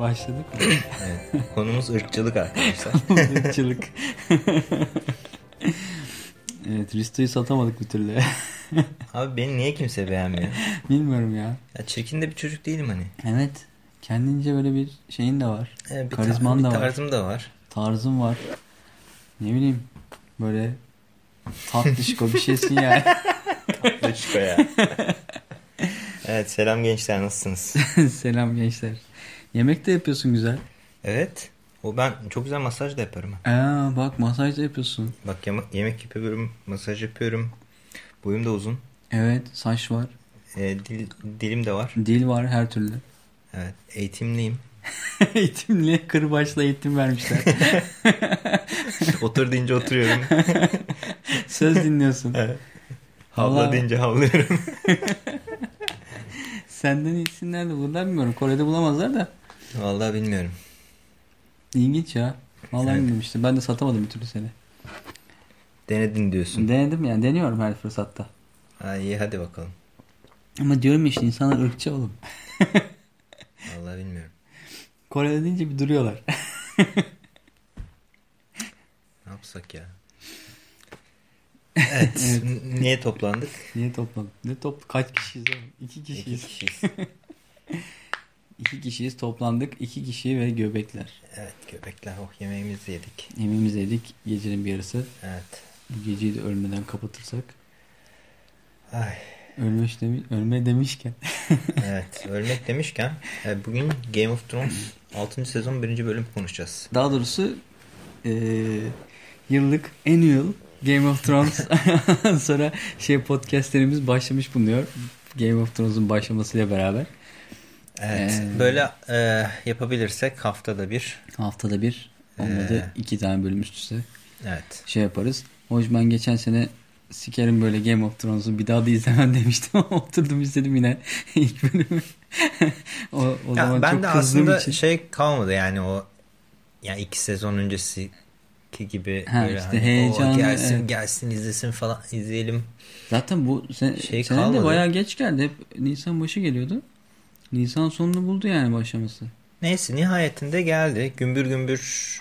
Başladık mı? Evet. Konumuz ırkçılık arkadaşlar. Irkçılık. evet Risto'yu satamadık bir türlü. Abi beni niye kimse beğenmiyor? Bilmiyorum ya. Ya çirkin de bir çocuk değilim hani. Evet. Kendince böyle bir şeyin de var. Ee, bir Karizman ta- da bir var. tarzım da var. Tarzın var. Ne bileyim. Böyle tatlışko bir şeysin yani. Lütfü ya. evet selam gençler nasılsınız? Selam gençler. Yemek de yapıyorsun güzel. Evet. O ben çok güzel masaj da yaparım. Aa, bak masaj da yapıyorsun. Bak yama- yemek yapıyorum, masaj yapıyorum. Boyum da uzun. Evet saç var. Ee, dil, dilim de var. Dil var her türlü. Evet. Eğitimliyim. Eğitimli kırbaçla eğitim vermişler. Otur deyince oturuyorum. Söz dinliyorsun. Evet. Havla Vallahi- deyince havlıyorum. Senden iyisin nerede bulurlar bilmiyorum. Kore'de bulamazlar da. Vallahi bilmiyorum. İlginç ya. Vallahi Evet. bilmiyorum işte. Ben de satamadım bir türlü seni. Denedin diyorsun. Denedim yani. Deniyorum her fırsatta. Ha, iyi hadi bakalım. Ama diyorum işte insanlar ırkçı oğlum. Vallahi bilmiyorum. Kore'de deyince bir duruyorlar. Ne yapsak ya? Evet. n- Niye toplandık? Niye toplandık? Ne top? Kaç kişiyiz oğlum? İki İki kişiyiz. İki kişiyiz toplandık. İki kişi ve göbekler. Evet göbekler. Oh yemeğimizi yedik. Yemeğimizi yedik. Gecenin bir yarısı. Evet. Bu geceyi de ölmeden kapatırsak. Ay. Ölmüş demi ölme demişken. Evet. Ölmek demişken e, bugün Game of Thrones 6. sezon 1. bölüm konuşacağız. Daha doğrusu eee, yıllık annual Game of Thrones sonra şey podcastlerimiz başlamış bulunuyor. Game of Thrones'un başlamasıyla beraber. Evet. Ee, Böyle e, yapabilirsek haftada bir. Haftada bir olmadı Ee. iki tane bölüm üst üste Evet. şey yaparız. Hoş ben geçen sene sikerim böyle Game of Thrones'u bir daha da izlemem demiştim ama oturdum izledim yine ilk bölümü. o, o Ya zaman ben çok de aslında için. şey kalmadı yani o yani iki sezon öncesi ki gibi Ha, böyle işte hani, heyecanı, o gelsin evet. gelsin izlesin falan izleyelim. Zaten bu sen, Şey sene de bayağı geç geldi. Hep Nisan başı geliyordu. Nisan sonunu buldu yani başlaması. Neyse nihayetinde geldi. Gümbür gümbür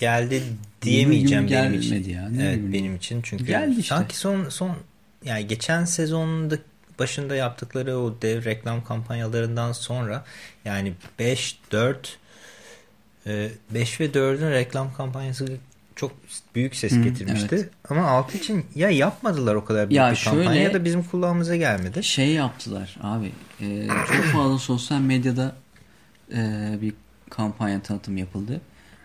geldi diyemeyeceğim Gümbür gümbür benim için. ya, ne evet bileyim. benim için çünkü Geldi işte. sanki son son yani geçen sezonda başında yaptıkları o dev reklam kampanyalarından sonra yani 5 4 5 ve 4'ün reklam kampanyası çok büyük ses Hı, getirmişti. evet. Ama 6 için ya yapmadılar o kadar büyük Ya bir kampanya şöyle- ya da bizim kulağımıza gelmedi. Şey yaptılar abi. e, çok fazla sosyal medyada e, bir kampanya tanıtım yapıldı.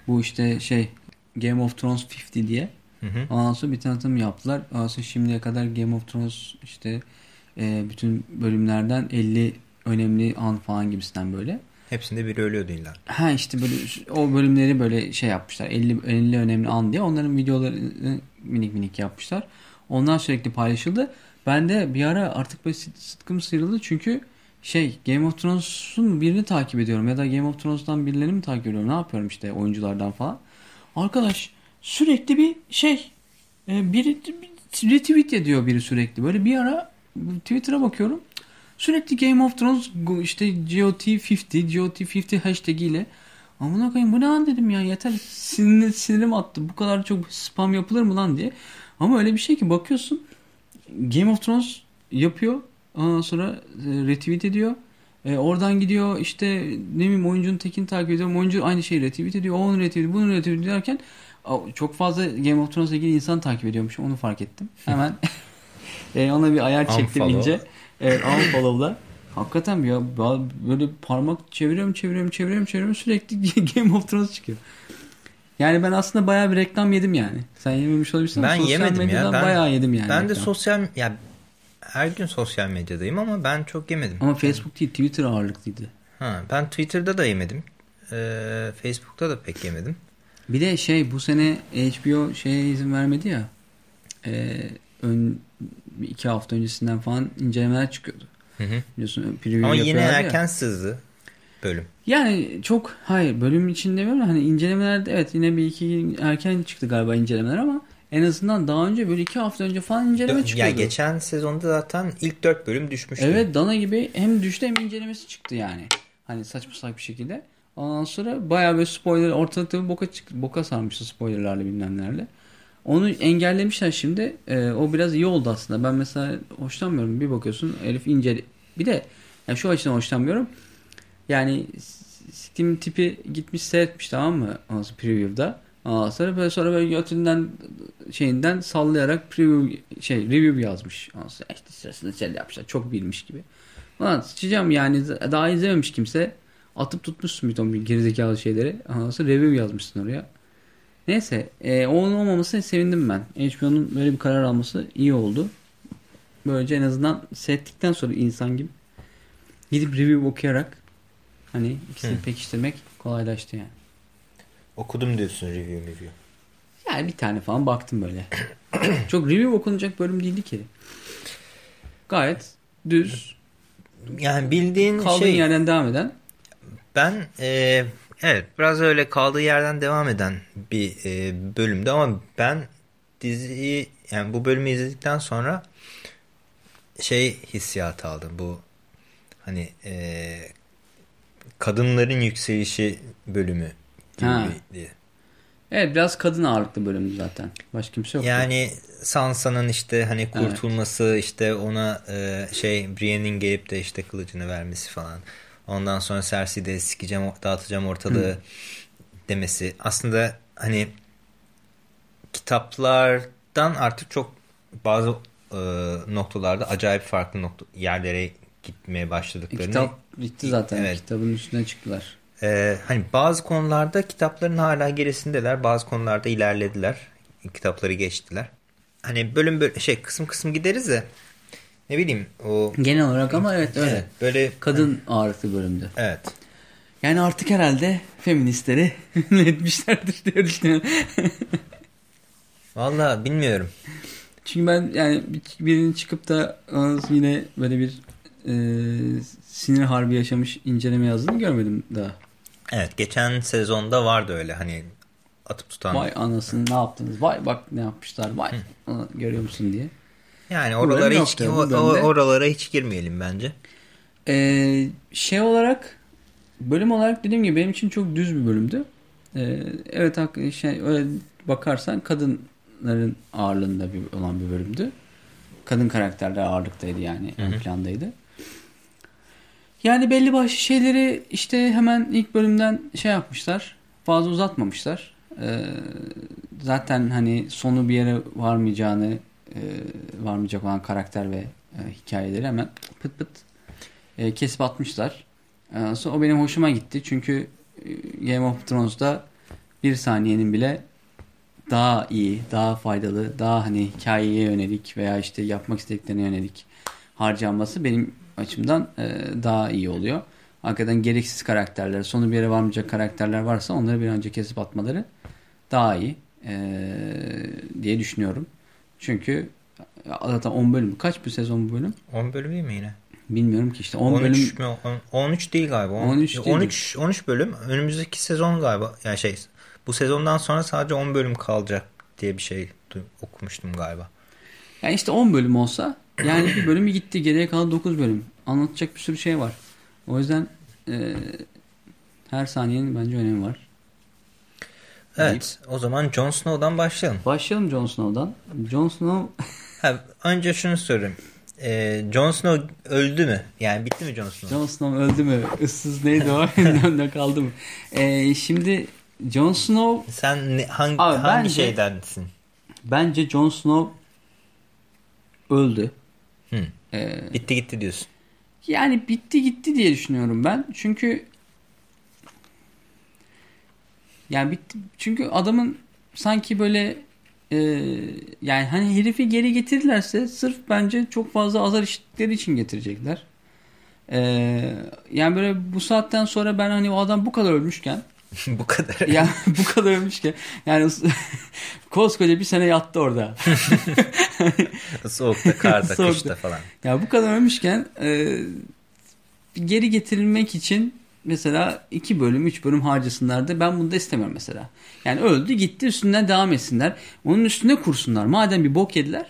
Bu işte şey Game of Thrones 50 diye. Hı hı. Ondan sonra bir tanıtım yaptılar. Ondan sonra şimdiye kadar Game of Thrones işte e, bütün bölümlerden 50 önemli an falan gibisinden böyle. Hepsinde biri ölüyordu illa. Ha işte böyle o bölümleri böyle şey yapmışlar. 50 50 önemli an diye onların videolarını minik minik yapmışlar. Onlar sürekli paylaşıldı. Ben de bir ara artık böyle sıt- sıtkım sıyrıldı çünkü şey Game of Thrones'un birini takip ediyorum ya da Game of Thrones'tan birilerini mi takip ediyorum? Ne yapıyorum işte oyunculardan falan. Arkadaş sürekli bir şey e, biri bir retweet ediyor biri sürekli. Böyle bir ara Twitter'a bakıyorum. Sürekli Game of Thrones işte GOT50 GOT50 hashtag ile amına koyayım bu ne lan dedim ya yeter sinir, sinirim attı bu kadar çok spam yapılır mı lan diye. Ama öyle bir şey ki bakıyorsun Game of Thrones yapıyor ondan sonra e, retweet ediyor. E, oradan gidiyor işte ne bileyim oyuncunun tekini takip ediyor. Oyuncu aynı şeyi retweet ediyor. O onu retweet ediyor. Bunu retweet a, çok fazla Game of Thrones'la ilgili insan takip ediyormuş. Onu fark ettim. Hemen e, ona bir ayar çektim Unfollow. ince. Evet unfollow'la. Hakikaten ya böyle parmak çeviriyorum çeviriyorum çeviriyorum çeviriyorum sürekli Game of Thrones çıkıyor. Yani ben aslında bayağı bir reklam yedim yani. Sen yememiş olabilirsin Ben sosyal yemedim ya. medyadan Ben, bayağı yedim yani. Ben de reklam. sosyal ya her gün sosyal medyadayım ama ben çok yemedim. Ama Facebook değil Twitter ağırlıklıydı. Ha, ben Twitter'da da yemedim. Ee, Facebook'ta da pek yemedim. Bir de şey bu sene HBO şeye izin vermedi ya. Ee, ön iki hafta öncesinden falan incelemeler çıkıyordu. Hı hı. Biliyorsun Ama yine yapıyorlardı ya. erken sızdı bölüm. Yani çok hayır bölüm için demiyorum hani incelemelerde evet yine bir iki erken çıktı galiba incelemeler ama en azından daha önce böyle iki hafta önce falan inceleme Ya çıkıyordu. geçen sezonda zaten ilk dört bölüm düşmüştü. Evet Dana gibi hem düştü hem incelemesi çıktı yani. Hani saçma salak bir şekilde. Ondan sonra bayağı böyle spoiler ortalıkta bir boka, çık, boka sarmıştı spoilerlarla bilmemlerle. Onu engellemişler şimdi. Ee, o biraz iyi oldu aslında. Ben mesela hoşlanmıyorum. Bir bakıyorsun Elif ince. Bir de yani şu açıdan hoşlanmıyorum. Yani Steam tipi gitmiş seyretmiş tamam mı? Ondan preview'da. Ondan sonra böyle sonra böyle götünden şeyinden sallayarak preview şey review yazmış. Ondan sonra işte sırasında şey yapmışlar. Çok bilmiş gibi. Ulan sıçacağım yani daha izlememiş kimse. Atıp tutmuşsun bir ton bir gerizekalı şeyleri. Ondan sonra review yazmışsın oraya. Neyse e, onun olmamasına sevindim ben. HBO'nun böyle bir karar alması iyi oldu. Böylece en azından seyrettikten sonra insan gibi gidip review okuyarak hani ikisini Hı. pekiştirmek kolaylaştı yani. Okudum diyorsun review review. Yani bir tane falan baktım böyle. Çok review okunacak bölüm değildi ki. Gayet düz. Yani bildiğin Kaldığın şey. yerden devam eden. Ben e, evet biraz öyle kaldığı yerden devam eden bir e, bölümdü ama ben diziyi yani bu bölümü izledikten sonra şey hissiyatı aldım. Bu hani e, kadınların yükselişi bölümü gibi ha. diye. Evet biraz kadın ağırlıklı bölüm zaten. Başka kimse yok. Yani Sansa'nın işte hani kurtulması evet. işte ona e, şey Brienne'in gelip de işte kılıcını vermesi falan. Ondan sonra Cersei de sikeceğim dağıtacağım ortalığı Hı. demesi. Aslında hani kitaplardan artık çok bazı e, noktalarda acayip farklı nokta yerlere gitmeye başladıklarını. Kitap bitti zaten. Evet. Kitabın üstüne çıktılar. Ee, hani bazı konularda kitapların hala gerisindeler. Bazı konularda ilerlediler. Kitapları geçtiler. Hani bölüm bölüm şey kısım kısım gideriz de ne bileyim o genel olarak ama evet öyle. Evet, böyle kadın ağırlıklı bölümdü. Evet. Yani artık herhalde feministleri etmişlerdir diye düşünüyorum. Valla bilmiyorum. Çünkü ben yani birinin çıkıp da yine böyle bir e, sinir harbi yaşamış inceleme yazdığını görmedim daha. Evet geçen sezonda vardı öyle hani atıp tutan. Vay anasını ne yaptınız? Vay bak ne yapmışlar. Vay Hı. görüyor musun diye. Yani oralara hiç, o, oralara hiç girmeyelim bence. Ee, şey olarak bölüm olarak dediğim gibi benim için çok düz bir bölümdü. Ee, evet şey, öyle bakarsan kadınların ağırlığında bir, olan bir bölümdü. Kadın karakterler ağırlıktaydı yani Hı -hı. ön plandaydı. Yani belli başlı şeyleri işte hemen ilk bölümden şey yapmışlar. Fazla uzatmamışlar. Ee, zaten hani sonu bir yere varmayacağını e, varmayacak olan karakter ve e, hikayeleri hemen pıt pıt e, kesip atmışlar. E, sonra o benim hoşuma gitti. Çünkü e, Game of Thrones'da bir saniyenin bile daha iyi, daha faydalı, daha hani hikayeye yönelik veya işte yapmak istediklerine yönelik harcanması benim açımdan e, daha iyi oluyor. Hakikaten gereksiz karakterler, sonu bir yere varmayacak karakterler varsa onları bir önce kesip atmaları daha iyi e, diye düşünüyorum. Çünkü zaten 10 bölüm. Kaç bir sezon bu bölüm? 10 bölüm değil mi yine? Bilmiyorum ki işte 10 13 bölüm. Mi? 13 değil galiba. 13 değil 13 13 bölüm. Önümüzdeki sezon galiba. Yani şey bu sezondan sonra sadece 10 bölüm kalacak diye bir şey okumuştum galiba. Yani işte 10 bölüm olsa yani bir bölüm gitti. Geriye kalan 9 bölüm. Anlatacak bir sürü şey var. O yüzden e, her saniyenin bence önemi var. Evet. Deyip. O zaman Jon Snow'dan başlayalım. Başlayalım Jon Snow'dan. Jon Snow... ha, önce şunu sorayım. Ee, Jon Snow öldü mü? Yani bitti mi Jon Snow? Jon Snow öldü mü? Issız neydi o? Önde kaldı mı? Ee, şimdi Jon Snow... Sen ne, hangi, Abi, hangi bence, şeydensin? Bence Jon Snow öldü. Hı. Ee, bitti gitti diyorsun. Yani bitti gitti diye düşünüyorum ben. Çünkü yani bitti. Çünkü adamın sanki böyle e, yani hani herifi geri getirdilerse sırf bence çok fazla azar işittikleri için getirecekler. E, yani böyle bu saatten sonra ben hani o adam bu kadar ölmüşken bu kadar. Ya bu kadar ölmüşken yani koskoca bir sene yattı orada. Soğukta, karda, Soğukta. kışta falan. Ya bu kadar ölmüşken e, geri getirilmek için mesela iki bölüm, üç bölüm harcasınlar ben bunu da istemiyorum mesela. Yani öldü gitti üstünden devam etsinler. Onun üstüne kursunlar. Madem bir bok yediler.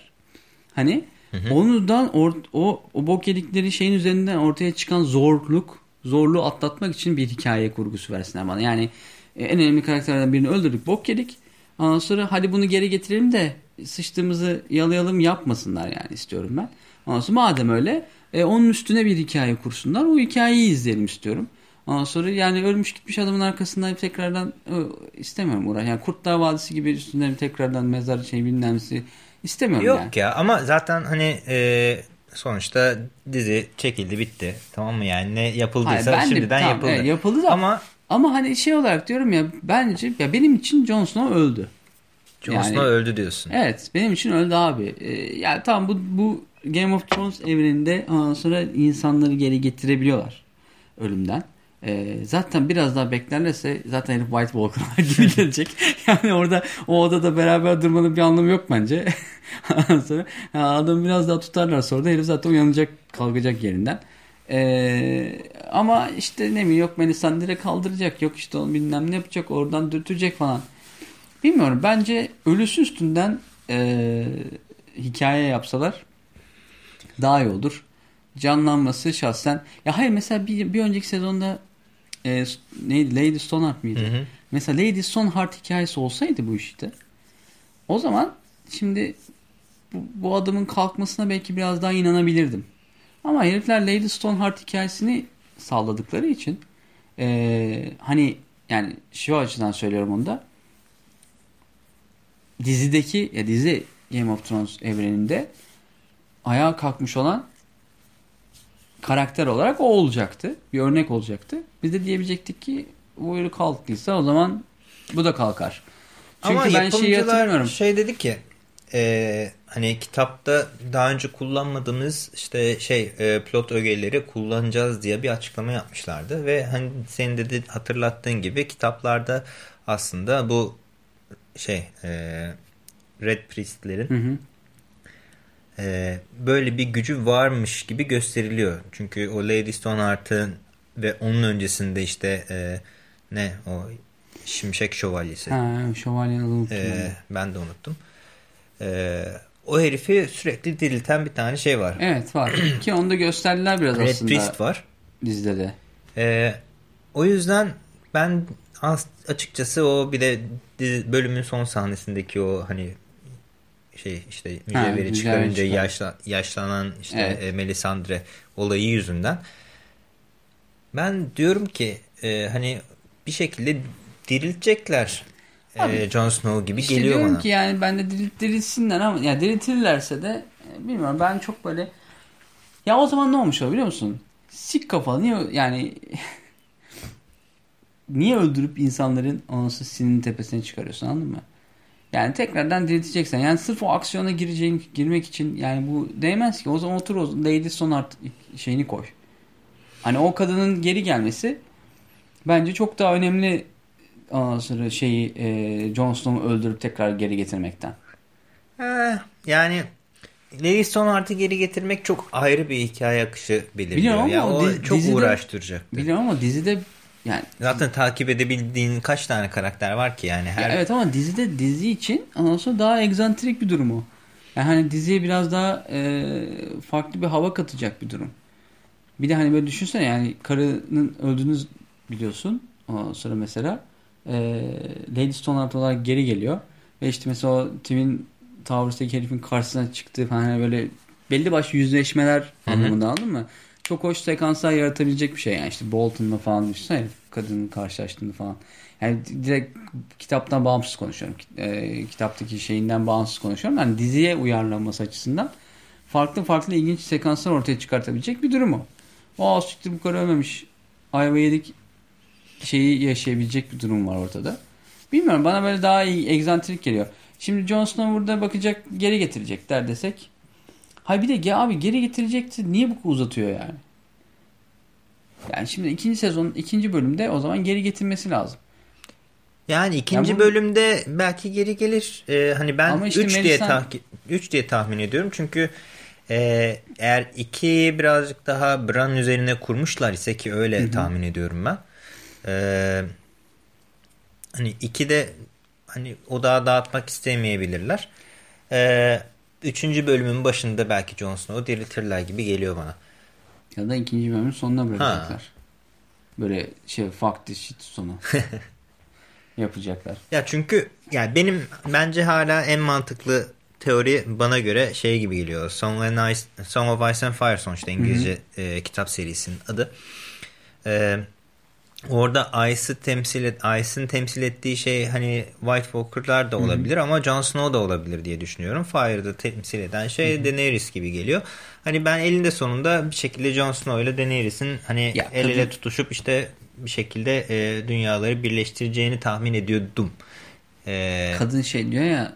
Hani hı hı. ondan or, o, o bok yedikleri şeyin üzerinden ortaya çıkan zorluk zorluğu atlatmak için bir hikaye kurgusu versinler bana. Yani e, en önemli karakterlerden birini öldürdük, bok yedik. Ondan sonra hadi bunu geri getirelim de sıçtığımızı yalayalım yapmasınlar yani istiyorum ben. Ondan sonra madem öyle e, onun üstüne bir hikaye kursunlar. O hikayeyi izleyelim istiyorum. Ondan sonra yani ölmüş gitmiş adamın arkasından tekrardan istemiyorum uğraş. Yani Kurtlar Vadisi gibi üstüne tekrardan mezar şey bilmem istemiyorum Yok yani. ya ama zaten hani e, sonuçta dizi çekildi bitti. Tamam mı yani ne yapıldıysa Hayır, ben de- şimdiden tamam, yapıldı. evet, yapıldı da- Ama Ama hani şey olarak diyorum ya bence ya benim için Jon Snow öldü. Jon Yani- Snow öldü diyorsun. Evet benim için öldü abi. Ee, yani tamam bu, bu Game of Thrones evreninde ondan sonra insanları geri getirebiliyorlar ölümden. Ee, zaten biraz daha beklerlerse zaten herif White Walker'lar gibi gelecek. Yani orada o odada beraber durmanın bir anlamı yok bence. Sonra adamı biraz daha tutarlar sonra da herif zaten uyanacak kalkacak yerinden. Ee, ama işte ne mi yok Melisandre kaldıracak yok işte onu bilmem ne yapacak oradan dürtecek falan. Bilmiyorum bence ölüsü üstünden e, hikaye yapsalar daha iyi olur. Canlanması şahsen. Ya hayır mesela bir, bir önceki sezonda e, neydi Lady Stoneheart mıydı? Hı hı. Mesela Lady Stoneheart hikayesi olsaydı bu işte. O zaman şimdi bu, bu adamın kalkmasına belki biraz daha inanabilirdim. Ama herifler Lady Stoneheart hikayesini salladıkları için e, hani yani şu açıdan söylüyorum onu da dizideki ya dizi Game of Thrones evreninde ayağa kalkmış olan karakter olarak o olacaktı. Bir örnek olacaktı. Biz de diyebilecektik ki bu öyle kalktıysa o zaman bu da kalkar. Çünkü Ama ben şeyi hatırlamıyorum. şey dedi ki e, hani kitapta daha önce kullanmadığımız işte şey e, plot ögeleri kullanacağız diye bir açıklama yapmışlardı ve hani senin de hatırlattığın gibi kitaplarda aslında bu şey e, Red Priest'lerin. E, böyle bir gücü varmış gibi gösteriliyor. Çünkü o Lady Stoneheart'ın ve onun öncesinde işte e, ne o Şimşek Şövalyesi. Ha, şövalyenin adını unuttum. Ee, ben de. unuttum. Ee, o herifi sürekli dirilten bir tane şey var. Evet var. Ki onu da gösterdiler biraz Red aslında Priest var. dizide de. Ee, o yüzden ben as- açıkçası o bir de bölümün son sahnesindeki o hani şey işte mücevheri çıkarınca çıkar. yaşla, yaşlanan işte Evet. e, Melisandre olayı yüzünden ben diyorum ki e, hani bir şekilde diriltecekler Abi, e, Jon Snow gibi İşte geliyor diyorum bana. ki yani ben de dirilt, dirilsinler ama ya diriltirlerse de e, bilmiyorum ben çok böyle ya o zaman ne olmuş o biliyor musun? Sik kafalı niye yani niye öldürüp insanların onası sininin tepesine çıkarıyorsun anladın mı? Yani tekrardan dirilteceksen yani sırf o aksiyona gireceğin girmek için yani bu değmez ki o zaman otur o Lady Sonart şeyini koy. Hani o kadının geri gelmesi bence çok daha önemli ondan sonra şeyi e, Jon Snow'u öldürüp tekrar geri getirmekten. Eh, yani Lady Stoneheart'ı geri getirmek çok ayrı bir hikaye akışı belirliyor. Biliyorum ama ya, o o di- çok dizide- uğraştıracaktı. Biliyorum ama dizide yani Zaten takip edebildiğin kaç tane karakter var ki yani her Ya evet ama dizide dizi için ondan sonra daha egzantrik bir durum o. Yani hani diziye biraz daha e, farklı bir hava katacak bir durum. Bir de hani böyle düşünsene yani karının öldüğünü biliyorsun. Ondan sonra mesela e, Lady Stoneheart olarak geri geliyor. Ve işte mesela o Twin Towers'taki herifin karşısına çıktığı falan hani böyle belli başlı yüzleşmeler Hı hı. anlamında anladın mı? Çok hoş sekanslar yaratabilecek bir şey yani işte Bolton'la falan düşünsene kadının karşılaştığını falan. Yani direkt kitaptan bağımsız konuşuyorum. E, kitaptaki şeyinden bağımsız konuşuyorum. Yani diziye uyarlanması açısından farklı farklı ilginç sekanslar ortaya çıkartabilecek bir durum o. O siktir bu kadar ölmemiş. Ayva yedik şeyi yaşayabilecek bir durum var ortada. Bilmiyorum bana böyle daha iyi egzantrik geliyor. Şimdi Jon Snow burada bakacak geri getirecekler desek. Hay bir de ya abi geri getirecekti niye bu kadar uzatıyor yani? Yani şimdi ikinci sezon ikinci bölümde o zaman geri getirmesi lazım. Yani ikinci Ya bu- bölümde belki geri gelir. Ee, hani ben Ama 3 işte diye Melisandre- tahki- üç diye tahmin ediyorum. Çünkü e, eğer 2'yi birazcık daha Bran üzerine kurmuşlar ise ki öyle tahmin ediyorum ben. Ee, hani 2'de hani odağı dağıtmak istemeyebilirler. Ee, üçüncü bölümün başında belki Jon Snow'u diriltirler gibi geliyor bana. Ya da ikinci bölümün sonuna bırakacaklar. Böyle şey fuck this shit sonu. Yapacaklar. Ya çünkü yani benim bence hala en mantıklı teori bana göre şey gibi geliyor. Song, and Ice, Song of Ice and Fire sonuçta İngilizce e, kitap serisinin adı. E, orada Ice'ı temsil et, Ice'ın temsil ettiği şey hani White Walker'lar da olabilir ama Jon Snow da olabilir diye düşünüyorum. Fire'da temsil eden şey Daenerys gibi geliyor. Hani ben elinde sonunda bir şekilde Jon Snow ile Daenerys'in hani Ya, el ele tabii. tutuşup işte bir şekilde e, dünyaları birleştireceğini tahmin ediyordum. E, Kadın şey diyor ya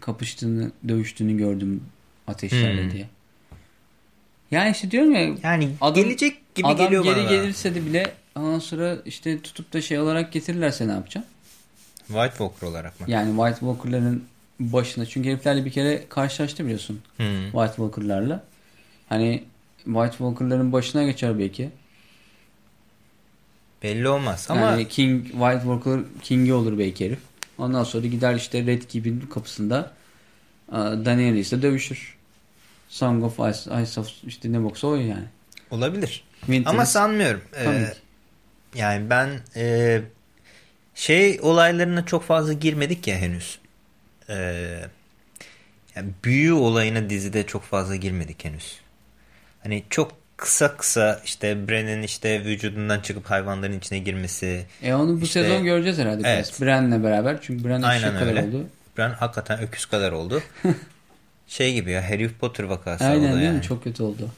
kapıştığını, dövüştüğünü gördüm ateşlerle Hmm. diye. Yani işte diyorum ya yani Adam- gelecek gibi adam geliyor geri bana. gelirse de bile ondan sonra işte tutup da şey olarak getirirlerse ne yapacaksın? White Walker olarak mı? Yani White Walker'ların başına çünkü heriflerle bir kere karşılaştı biliyorsun Hmm. White Walker'larla. Hani White Walker'ların başına geçer belki. Belli olmaz ama Yani King White Walker King'i olur belki herif. Ondan sonra gider işte Red Keep'in kapısında e, Daenerys'le dövüşür. Song of Ice, Ice of işte ne boksa o yani. olabilir. Winter's- Ama sanmıyorum. Ee. Yani ben e, şey olaylarına çok fazla girmedik ya henüz. Ee, yani büyü olayına dizide çok fazla girmedik henüz. Hani çok kısa kısa işte Bren'in işte vücudundan çıkıp hayvanların içine girmesi. E onu bu İşte- sezon göreceğiz herhalde Evet. Bran'le beraber. Çünkü Bran Aynen eşek kadar öyle. oldu. Bren hakikaten öküz kadar oldu. şey gibi ya Harry Potter vakası Aynen oldu değil yani. mi? Çok kötü oldu.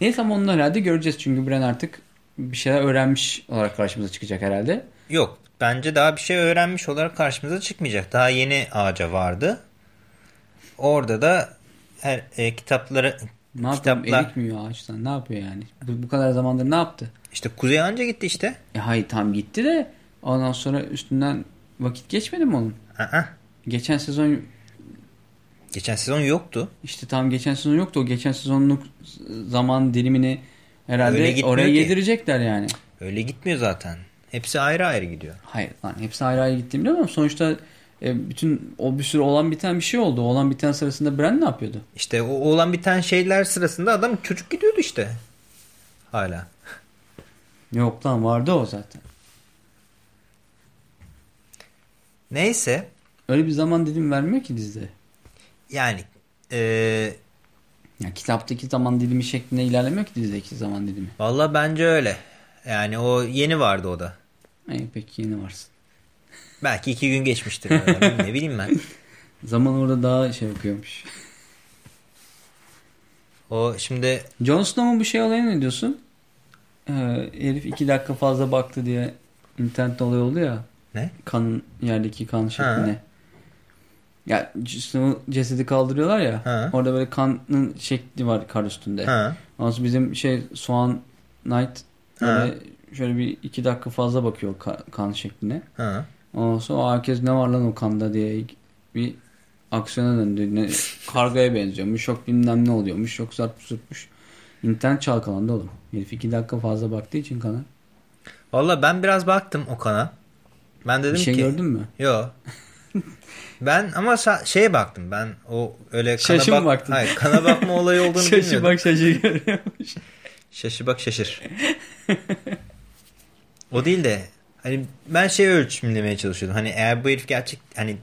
Neyse ama onu herhalde göreceğiz. Çünkü Bran artık bir şeyler öğrenmiş olarak karşımıza çıkacak herhalde. Yok. Bence daha bir şey öğrenmiş olarak karşımıza çıkmayacak. Daha yeni ağaca vardı. Orada da her e, kitapları Ne yapıyor? kitaplar Erik mi yiyor ağaçtan? Ne yapıyor yani? Bu, bu kadar zamandır ne yaptı? işte Kuzey Anca gitti işte. E hayır tam gitti de ondan sonra üstünden vakit geçmedi mi onun? Aa, Geçen sezon geçen sezon yoktu. işte tam geçen sezon yoktu. O geçen sezonluk zaman dilimini herhalde oraya ki. yedirecekler yani. Öyle gitmiyor zaten. Hepsi ayrı ayrı gidiyor. Hayır lan hepsi ayrı ayrı gitti biliyor musun? Sonuçta e, bütün o bir sürü olan biten bir şey oldu. Olan biten sırasında Bran ne yapıyordu? İşte o olan biten şeyler sırasında adam çocuk gidiyordu işte. Hala. Yok lan vardı o zaten. Neyse. Öyle bir zaman dilimi vermiyor ki dizide. Yani e, Yani kitaptaki zaman dilimi şeklinde ilerlemiyor ki dizideki zaman dilimi. valla bence öyle. Yani o yeni vardı o da. E, peki yeni varsın. Belki iki gün geçmiştir. ne bileyim ben. Zaman orada daha şey yapıyormuş. O şimdi Jon Snow'un bu şey olayına ne diyorsun? Ee, herif iki dakika fazla baktı diye internette olay oldu ya. ne? Kan yerdeki kan şekline. Ya Snow'un cesedi kaldırıyorlar ya. Ha. Orada böyle kanın şekli var kar üstünde. Ha. Ondan bizim şey Soğan Knight böyle şöyle bir iki dakika fazla bakıyor ka- kan şekline. Ha. Ondan sonra herkes ne var lan o kanda diye bir aksiyona döndü. Ne, kargaya benziyormuş. Yok bilmem ne oluyormuş. Yok zarp zurtmuş. İnternet çalkalandı oğlum. Herif iki dakika fazla baktığı için kana. Valla ben biraz baktım o kana. Ben dedim Bir şey ki. gördün mü? Yo. Ben ama şeye baktım. Ben o öyle kana Şaşı bak baktın? Hayır, kana bakma olayı olduğunu Şaşı bilmiyordum. bak şaşı görüyormuş. Şaşı bak şaşır. o değil de hani ben şey ölçümlemeye çalışıyordum. Hani eğer bu herif gerçek hani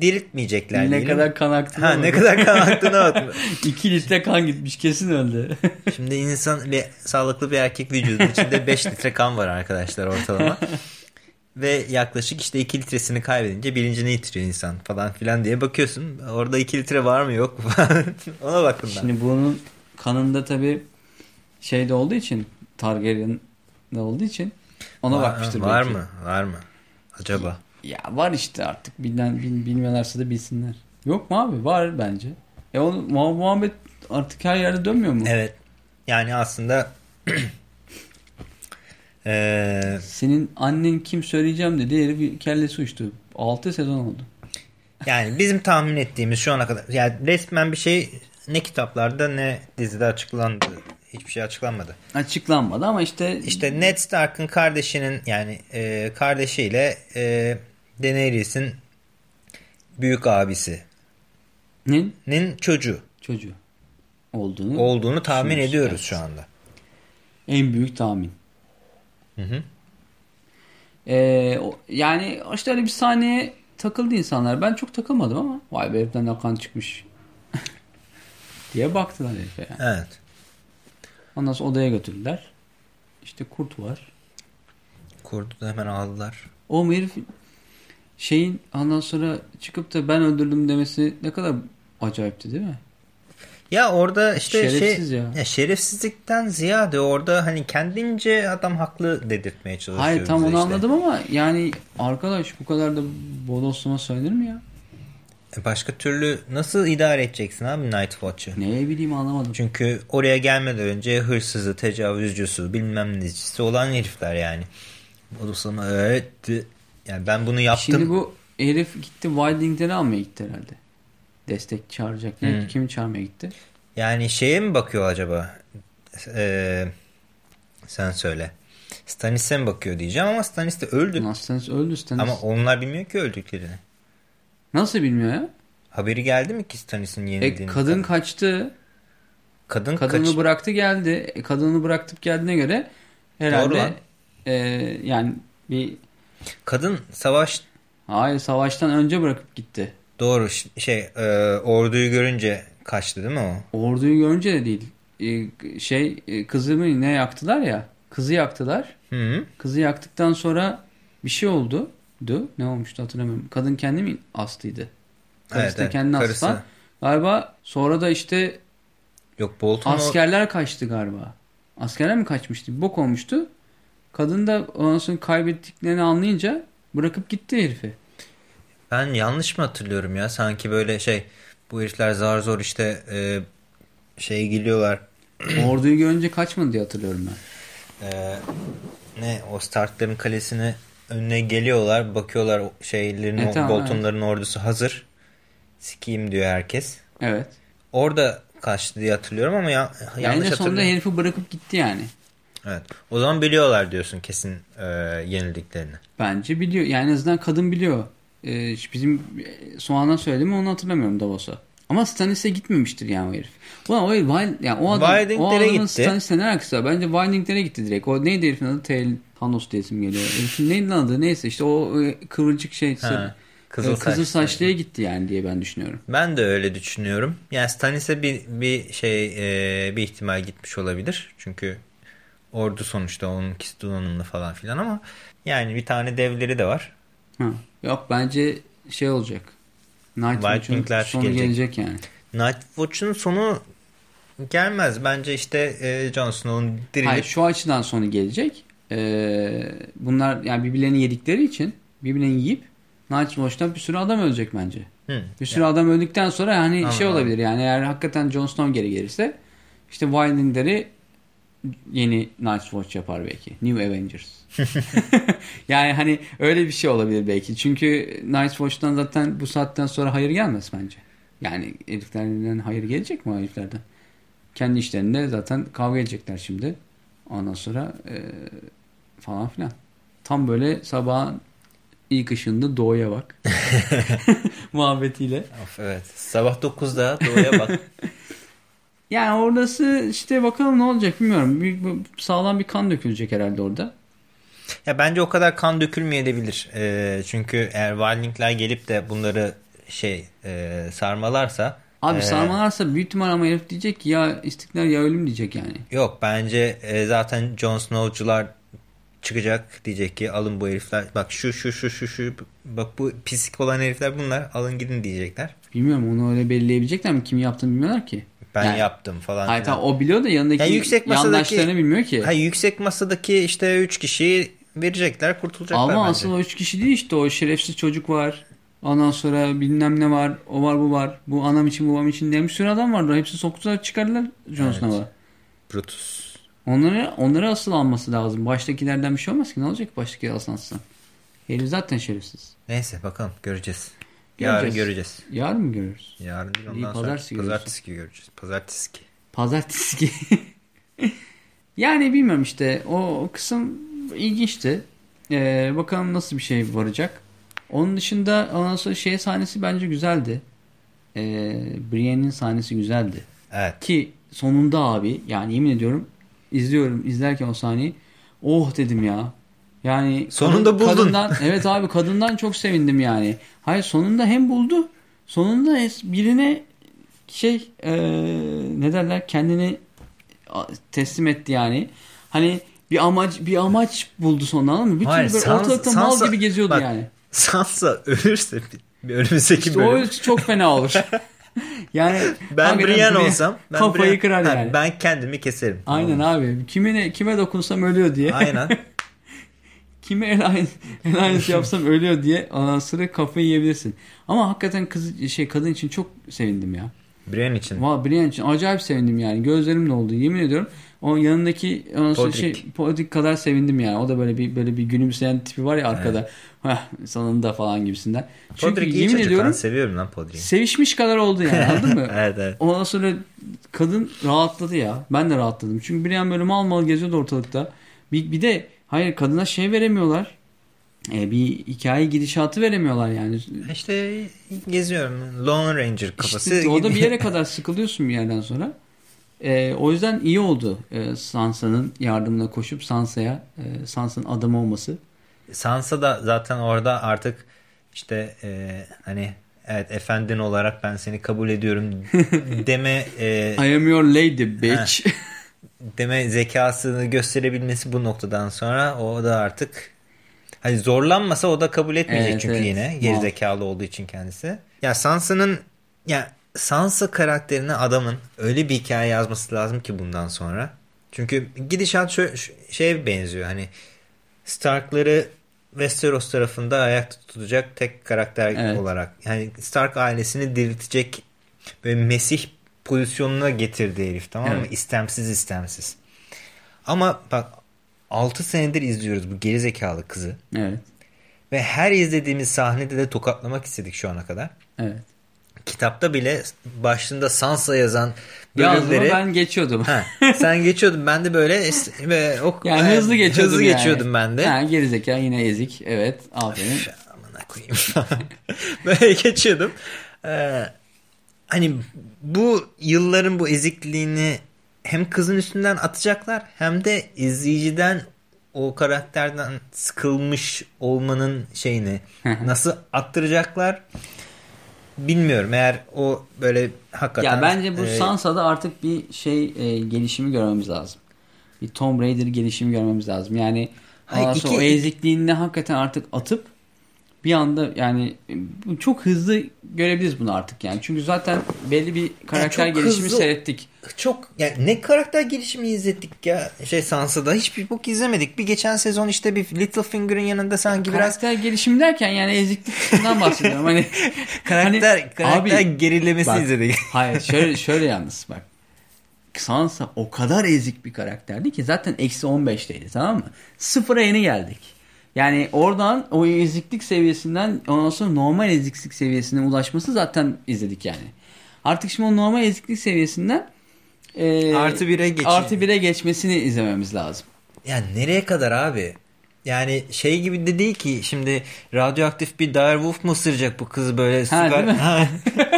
diriltmeyecekler ne diyelim. kadar kan aktı. ha ne kadar kan aktığını atma. 2 litre kan gitmiş kesin öldü. Şimdi insan bir sağlıklı bir erkek vücudunun içinde 5 litre kan var arkadaşlar ortalama. Ve yaklaşık işte 2 litresini kaybedince bilincini yitiriyor insan falan filan diye bakıyorsun. Orada 2 litre var mı yok mu. Ona baktım ben. Şimdi bunun kanında tabi şeyde olduğu için Targaryen'de olduğu için ona var, bakmıştır var belki. mı? Var mı? Acaba? Ya var işte artık bilen bil, bilmiyorlarsa da bilsinler. Yok mu abi? Var bence. E onu Muha- Muhammed artık her yerde dönmüyor mu? Evet. Yani aslında eee, Senin annen kim söyleyeceğim dedi herif kellesi uçtu. 6 sezon oldu. yani bizim tahmin ettiğimiz şu ana kadar yani resmen bir şey ne kitaplarda ne dizide açıklandı. Hiçbir şey açıklanmadı. Açıklanmadı ama işte İşte Ned Stark'ın kardeşinin yani e, kardeşiyle e, Daenerys'in büyük abisinin ne çocuğu çocuğu olduğunu olduğunu tahmin ediyoruz Evet. şu anda. En büyük tahmin. Hı hı. Ee, yani işte öyle bir sahneye takıldı insanlar. Ben çok takılmadım ama vay be heriften de kan çıkmış diye baktılar herife yani. Evet. Ondan sonra odaya götürdüler. İşte kurt var. Kurdu da hemen aldılar. O herif şeyin ondan sonra çıkıp da ben öldürdüm demesi ne kadar acayipti değil mi? Ya orada işte Şerefsiz şey ya. ya. şerefsizlikten ziyade orada hani kendince adam haklı dedirtmeye çalışıyor. Hayır tam onu işte. anladım ama yani arkadaş bu kadar da bodoslama söylenir mi ya? E Başka türlü nasıl idare edeceksin abi Night Watch'ı? Neye bileyim anlamadım. Çünkü oraya gelmeden önce hırsızı, tecavüzcüsü, bilmem necisi olan herifler yani. Sana evet. Yani ben bunu yaptım. Şimdi bu herif gitti Wilding'leri almaya gitti herhalde. Destek çağıracak. Ne? Hmm. Kimi çağırmaya gitti? Yani şeye mi bakıyor acaba? Ee, sen söyle. Stanis'e mi bakıyor diyeceğim ama Stanis de öldü. Ulan Stannis öldü Stannis. Ama onlar bilmiyor ki öldüklerini. Nasıl bilmiyor ya? Haberi geldi mi ki Stanis'in E, yenildiğini? kadın kaçtı. kadın Kadını kaç... bıraktı geldi. E, kadını bıraktıp geldiğine göre Doğru herhalde lan. e, yani bir Kadın savaş hayır savaştan önce bırakıp gitti. Doğru şey e, orduyu görünce kaçtı değil mi o? Orduyu görünce de değil. E, şey e, kızımı ne yaktılar ya. Kızı yaktılar. Hı -hı. Kızı yaktıktan sonra bir şey oldu. Du. Ne olmuştu hatırlamıyorum. Kadın kendi mi astıydı? Karısı Evet, da evet, kendini karısı. aslan. Galiba sonra da işte Yok Bolton o- askerler kaçtı galiba. Askerler mi kaçmıştı? Bir bok olmuştu. Kadın da ondan sonra kaybettiklerini anlayınca bırakıp gitti herifi. Ben yanlış mı hatırlıyorum ya? Sanki böyle şey bu herifler zar zor işte e, şey geliyorlar. Orduyu görünce kaçmadı diye hatırlıyorum ben. E, ne o Starkların kalesine önüne geliyorlar. Bakıyorlar şeylerin E, tamam, Boltonların ordusu hazır. Sikiyim diyor herkes. Evet. Orada kaçtı diye hatırlıyorum ama ya, Yani yanlış de sonunda hatırlıyorum. herifi bırakıp gitti yani. Evet. O zaman biliyorlar diyorsun kesin e, yenildiklerini. Bence biliyor. Yani en azından kadın biliyor. Ee, bizim e, Soğan'dan söyledi mi onu hatırlamıyorum Davos'a. Ama Stannis'e gitmemiştir yani o herif. Ulan o yani o, adam, o adamın gitti. Stannis'le ne alakası var? Bence Wilding'lere gitti direkt. O neydi herifin adı? Tail Thanos diye isim geliyor. Herifin neydi lan adı? Neyse işte o e, kıvırcık şey. Ha, Kızıl, e, kızıl saçlı. saçlıya gitti yani diye ben düşünüyorum. Ben de öyle düşünüyorum. Yani Stanis'e bir, bir şey e, bir ihtimal gitmiş olabilir. Çünkü ordu sonuçta onun donanımlı falan filan ama yani bir tane devleri de var. Ha. Yok bence şey olacak. Night White Watch'un Wing'ler sonu gelecek. gelecek. yani. Night Watch'un sonu gelmez. Bence işte e, Jon Snow'un dirilip Hayır şu açıdan sonu gelecek. Ee, bunlar yani birbirlerini yedikleri için birbirlerini yiyip Night Watch'tan bir sürü adam ölecek bence. Hı, Bir sürü adam öldükten sonra yani Anladım, şey olabilir yani eğer hakikaten Jon Snow geri gelirse işte Wilding'leri yeni Night Watch yapar belki. New Avengers. yani hani öyle bir şey olabilir belki. Çünkü Night Watch'tan zaten bu saatten sonra hayır gelmez bence. Yani heriflerden hayır gelecek mi heriflerden? Kendi işlerinde zaten kavga edecekler şimdi. Ondan sonra e, falan filan. Tam böyle sabahın ilk ışığında doğuya bak. Muhabbetiyle. Of, evet. Sabah 9'da doğuya bak. Yani orası işte bakalım ne olacak bilmiyorum. Bir- sağlam bir kan dökülecek herhalde orada. ya bence o kadar kan dökülmeyebilir. E, çünkü eğer Wildling'ler gelip de bunları şey e, sarmalarsa Abi e, sarmalarsa büyük ihtimal ama herif diyecek ki ya istiklal ya ölüm diyecek yani. Yok bence e, zaten Jon Snow'cular çıkacak diyecek ki alın bu herifler bak şu şu şu şu şu bak bu pislik olan herifler bunlar alın gidin diyecekler. Bilmiyorum onu öyle belirleyebilecekler mi? Kim yaptığını bilmiyorlar ki. Ben Yani- yaptım falan. Hayır tamam o biliyor da yanındaki Ya yüksek masadaki- yandaşlarını bilmiyor ki. Hayır, yüksek masadaki işte 3 kişiyi verecekler kurtulacaklar Ama bence. asıl o üç kişi değil işte o şerefsiz çocuk var. Ondan sonra bilmem ne var. O var bu var. Bu anam için babam için diye bir sürü adam vardı. Hepsi soktular çıkardılar Jon Evet. Snow'a. Brutus. Onları, onları asıl alması lazım. Baştakilerden bir şey olmaz ki. Ne olacak baştaki aslansın? Herif zaten şerefsiz. Neyse bakalım göreceğiz. Yarın göreceğiz. Yarın mı görürüz? Yarın değil ondan sonra pazartesi pazartesi günü göreceğiz. Pazartesi ki. Pazartesi ki. yani bilmiyorum işte. O, o kısım ilginçti. Ee, bakalım nasıl bir şey varacak. Onun dışında ondan sonra şey sahnesi bence güzeldi. Ee, Brienne'in sahnesi güzeldi. Evet. Ki sonunda abi yani yemin ediyorum izliyorum izlerken o sahneyi Oh dedim ya. Yani sonunda kadın, buldun. Kadından, evet abi kadından çok sevindim yani. Hayır sonunda hem buldu. Sonunda birine şey ee, ne derler kendini teslim etti yani. Hani bir amaç bir amaç buldu sonra anladın mı? Bir Hayır, böyle Sans- ortalıkta Sansa- mal gibi geziyordu bak, yani. Sansa ölürse bir önümüzdeki İşte bölüm. o çok fena olur. yani Ben Brienne olsam ben kafayı Brienne- kırar Ha, yani. Ben kendimi keserim. Aynen Tamam. abi. Kime kime dokunsam ölüyor diye. Aynen. Kime el aynı el aynısı yapsam ölüyor diye sonra kafayı yiyebilirsin. Ama hakikaten kız şey kadın için çok sevindim ya. Brienne için. Valla Brienne için acayip sevindim yani. Gözlerim oldu yemin ediyorum. O yanındaki Podrick. şey Podrick kadar sevindim yani. O da böyle bir böyle bir gülümseyen tipi var ya arkada. Heh, sonunda falan gibisinden. Çünkü Podrick iyi yemin çocuk ediyorum lan seviyorum lan Podrick'i. sevişmiş kadar oldu yani anladın mı? evet evet. Ondan sonra kadın rahatladı ya. Ben de rahatladım. Çünkü Brienne böyle mal mal geziyordu ortalıkta. Bir, bir de hayır kadına şey veremiyorlar. E, bir hikaye gidişatı veremiyorlar yani. İşte geziyorum. Lone Ranger kafası. İşte orada bir yere kadar sıkılıyorsun bir yerden sonra. E, o yüzden iyi oldu e, Sansa'nın yardımına koşup Sansa'ya e, Sansa'nın adamı olması. Sansa da zaten orada artık işte e, hani evet efendin olarak ben seni kabul ediyorum deme e, I am your lady bitch. Deme zekasını gösterebilmesi bu noktadan sonra o da artık hani zorlanmasa o da kabul etmeyecek Evet, çünkü evet. yine geri zekalı olduğu için kendisi. Ya Sansa'nın ya Sansa karakterine adamın öyle bir hikaye yazması lazım ki bundan sonra. Çünkü gidişat şu, şu şeye benziyor hani Stark'ları Westeros tarafında ayakta tutacak tek karakter Evet. olarak. Yani Stark ailesini diriltecek böyle Mesih pozisyonuna getirdi herif tamam mı? Evet. İstemsiz istemsiz. Ama bak 6 senedir izliyoruz bu gerizekalı kızı. evet. Ve her izlediğimiz sahnede de tokatlamak istedik şu ana kadar. Evet. Kitapta bile başlığında Sansa yazan bölümleri ben geçiyordum. Ha, sen geçiyordun ben de böyle ve ok Yani hızlı geçiyordum hızlı yani. geçiyordum ben de. Ha, gerizekalı yine ezik. Evet. Aferin. Amına koyayım. böyle geçiyordum. Ee, hani bu yılların bu ezikliğini hem kızın üstünden atacaklar hem de izleyiciden o karakterden sıkılmış olmanın şeyini nasıl attıracaklar bilmiyorum. Eğer o böyle hakikaten Ya bence bu e, Sansa'da artık bir şey e, gelişimi görmemiz lazım. Bir Tomb Raider gelişimi görmemiz lazım. Yani Hayır, iki- o ezikliğini hakikaten artık atıp bir anda yani çok hızlı görebiliriz bunu artık yani. Çünkü zaten belli bir karakter çok gelişimi hızlı- seyrettik. çok yani ne karakter gelişimi izledik ya şey Sansa'da hiçbir bok izlemedik. Bir geçen sezon işte bir Littlefinger'ın yanında sanki biraz Karakter gelişimi derken yani eziklikten bahsediyorum. Hani karakter hani- karakter abi, gerilemesi bak, izledik. Hayır şöyle şöyle yalnız bak. Sansa o kadar ezik bir karakterdi ki zaten eksi 15'teydi tamam mı? Sıfıra yeni geldik. Yani oradan o eziklik seviyesinden ondan sonra normal eziklik seviyesine ulaşması zaten izledik yani. Artık şimdi o normal eziklik seviyesinden e, Artı bire geçin. artı bire geçmesini izlememiz lazım. Yani nereye kadar abi? Yani şey gibi de değil ki şimdi radyoaktif bir direwolf mu ısıracak bu kız böyle Ha, değil mi? Ha.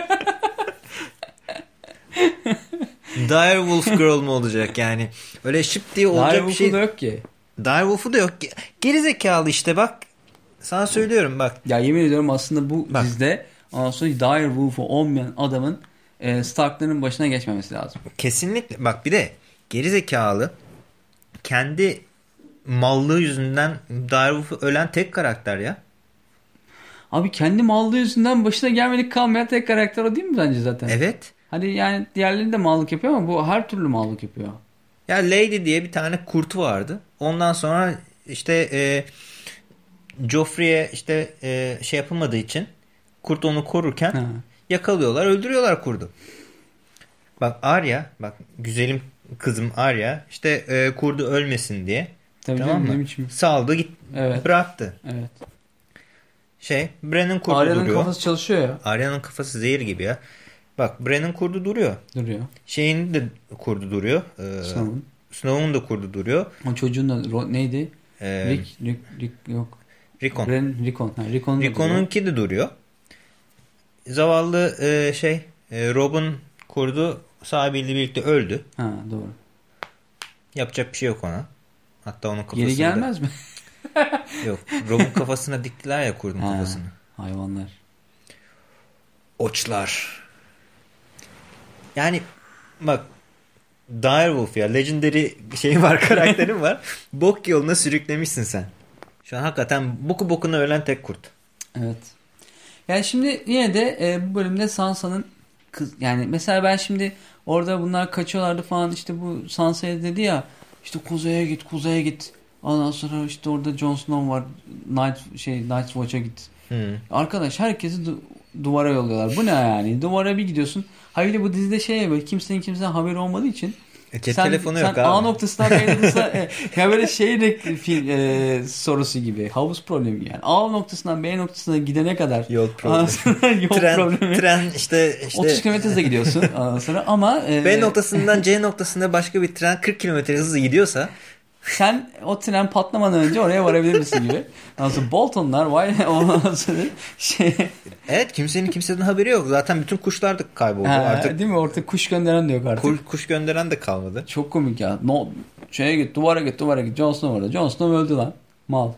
direwolf girl mu olacak yani? Öyle şıp diye olacak bir şey. yok ki. Direwolf'u da yok. Gerizekalı işte bak. Sana söylüyorum bak. Ya yemin ediyorum aslında bu Bak. dizide ondan sonra Dire Wolf'u olmayan adamın e, Stark'ların başına geçmemesi lazım. Kesinlikle bak bir de gerizekalı kendi mallığı yüzünden Direwolf'u ölen tek karakter ya. Abi kendi mallığı yüzünden başına gelmedik kalmayan tek karakter o değil mi bence zaten? Evet. Hadi yani diğerleri de mallık yapıyor ama bu her türlü mallık yapıyor. Ya Lady diye bir tane kurt vardı. Ondan sonra işte e, Joffrey'e işte e, şey yapılmadığı için kurt onu korurken Ha. yakalıyorlar, öldürüyorlar kurdu. Bak Arya, bak güzelim kızım Arya işte e, kurdu ölmesin diye Tabii tamam mı? biçim- Saldı git Evet. bıraktı. Evet. Şey Bren'in kurdu Arya'nın duruyor. kafası çalışıyor ya. Arya'nın kafası zehir gibi ya. Bak Bren'in kurdu duruyor. Duruyor. Şeyin de kurdu duruyor. Ee, Snow'un. Snow'un da kurdu duruyor. O çocuğun da neydi? Ee, Rick, Rick, Rick yok. Rickon. Ren, Rickon. Ha, duruyor. Rickon'unki de duruyor. Zavallı e, şey e, Rob'un kurdu sahibiyle birlikte öldü. Ha doğru. Yapacak bir şey yok ona. Hatta onun kafasını Geri gelmez mi? Yok. Rob'un kafasına diktiler ya kurdun Ha, kafasını. Hayvanlar. Oçlar. Yani bak Direwolf ya Legendary şey var karakterin var. Bok yoluna sürüklemişsin sen. Şu an hakikaten boku bokuna ölen tek kurt. Evet. Yani şimdi yine de e, bu bölümde Sansa'nın kız yani mesela ben şimdi orada bunlar kaçıyorlardı falan işte bu Sansa'ya dedi ya işte kuzeye git kuzeye git. Ondan sonra işte orada Jon Snow var. Night şey Night Watch'a git. Hı. Arkadaş herkesi duvara yolluyorlar. Bu ne yani? Duvara bir gidiyorsun. Hayır bu dizide şey böyle kimsenin kimseden haberi olmadığı için E, cep sen, telefonu sen yok A abi. noktasından B noktasına e, ya böyle şey e, sorusu gibi. Havuz problemi yani. A noktasından B noktasına gidene kadar Yol problemi. yol tren, problemi. tren işte, işte 30 km hızla gidiyorsun sonra ama e, B noktasından C noktasına başka bir tren 40 km hızla gidiyorsa sen o tren patlamadan önce oraya varabilir misin gibi. Sonra Boltonlar vay ondan sonra şey evet kimsenin kimseden haberi yok. Zaten bütün kuşlar da kayboldu. ha, Artık değil mi orada kuş gönderen de yok artık. kuş, kuş gönderen de kalmadı. Çok komik ya. No, şeye git duvara git duvara git. Jon Snow orada. Jon Snow öldü lan. Mal.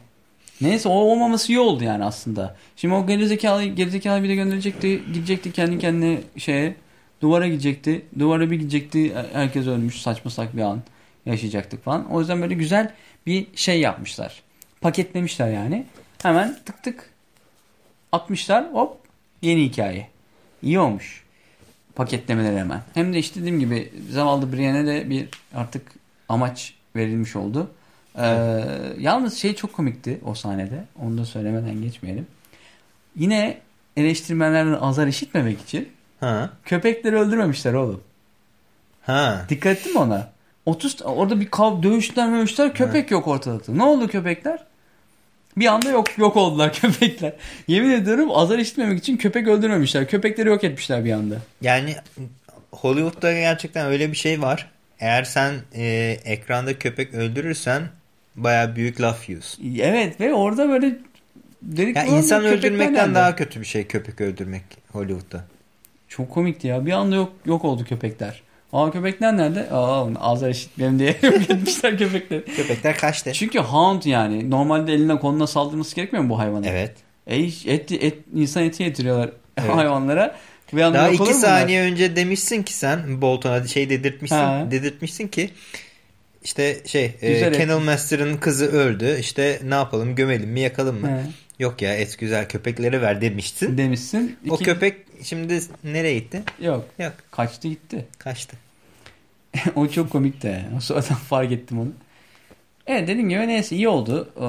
Neyse o olmaması iyi oldu yani aslında. Şimdi o gerizekalı, gerizekalı bir de gönderecekti. Gidecekti kendi kendine şeye. Duvara gidecekti. Duvara bir gidecekti. Herkes ölmüş. Saçma sak bir an yaşayacaktık falan. O yüzden böyle güzel bir şey yapmışlar. Paketlemişler yani. Hemen tık tık atmışlar. Hop yeni hikaye. İyi olmuş paketlemeleri hemen. Hem de işte dediğim gibi zavallı Brienne'e de bir artık amaç verilmiş oldu. Ee, yalnız şey çok komikti o sahnede. Onu da söylemeden geçmeyelim. Yine eleştirmenlerden azar işitmemek için Ha. köpekleri öldürmemişler oğlum. Ha. Dikkat ettin mi ona? 30 orada bir kav dövüşler mövüşler köpek yok ortalıkta. Ne oldu köpekler? Bir anda yok yok oldular köpekler. Yemin ediyorum azar işitmemek için köpek öldürmemişler. Köpekleri yok etmişler bir anda. Yani Hollywood'da gerçekten öyle bir şey var. Eğer sen e, ekranda köpek öldürürsen baya büyük laf yiyorsun. Evet ve orada böyle dedik Ya "Ulan bu insan öldürmekten nerede?" daha kötü bir şey köpek öldürmek Hollywood'da. Çok komikti ya. Bir anda yok yok oldu köpekler. Aa köpekler nerede? Aa azar işitmeyelim diye yok etmişler köpekleri. Köpekler kaçtı. Çünkü hound yani. Normalde eline koluna saldırması gerekmiyor mu bu hayvana? Evet. E, et, et, insan eti getiriyorlar Evet. hayvanlara. Anda Daha iki mu bunlar? saniye önce demişsin ki sen Bolton'a şey dedirtmişsin, Ha. dedirtmişsin ki işte şey Güzel e. Kennel Master'ın kızı öldü. İşte ne yapalım gömelim mi yakalım mı? He. Yok ya et güzel köpeklere ver demiştin. Demişsin. O İki- köpek şimdi nereye gitti? Yok. Yok Kaçtı gitti. kaçtı. o çok komikti. O sonradan fark ettim onu. Evet dediğim gibi neyse iyi oldu. Ee,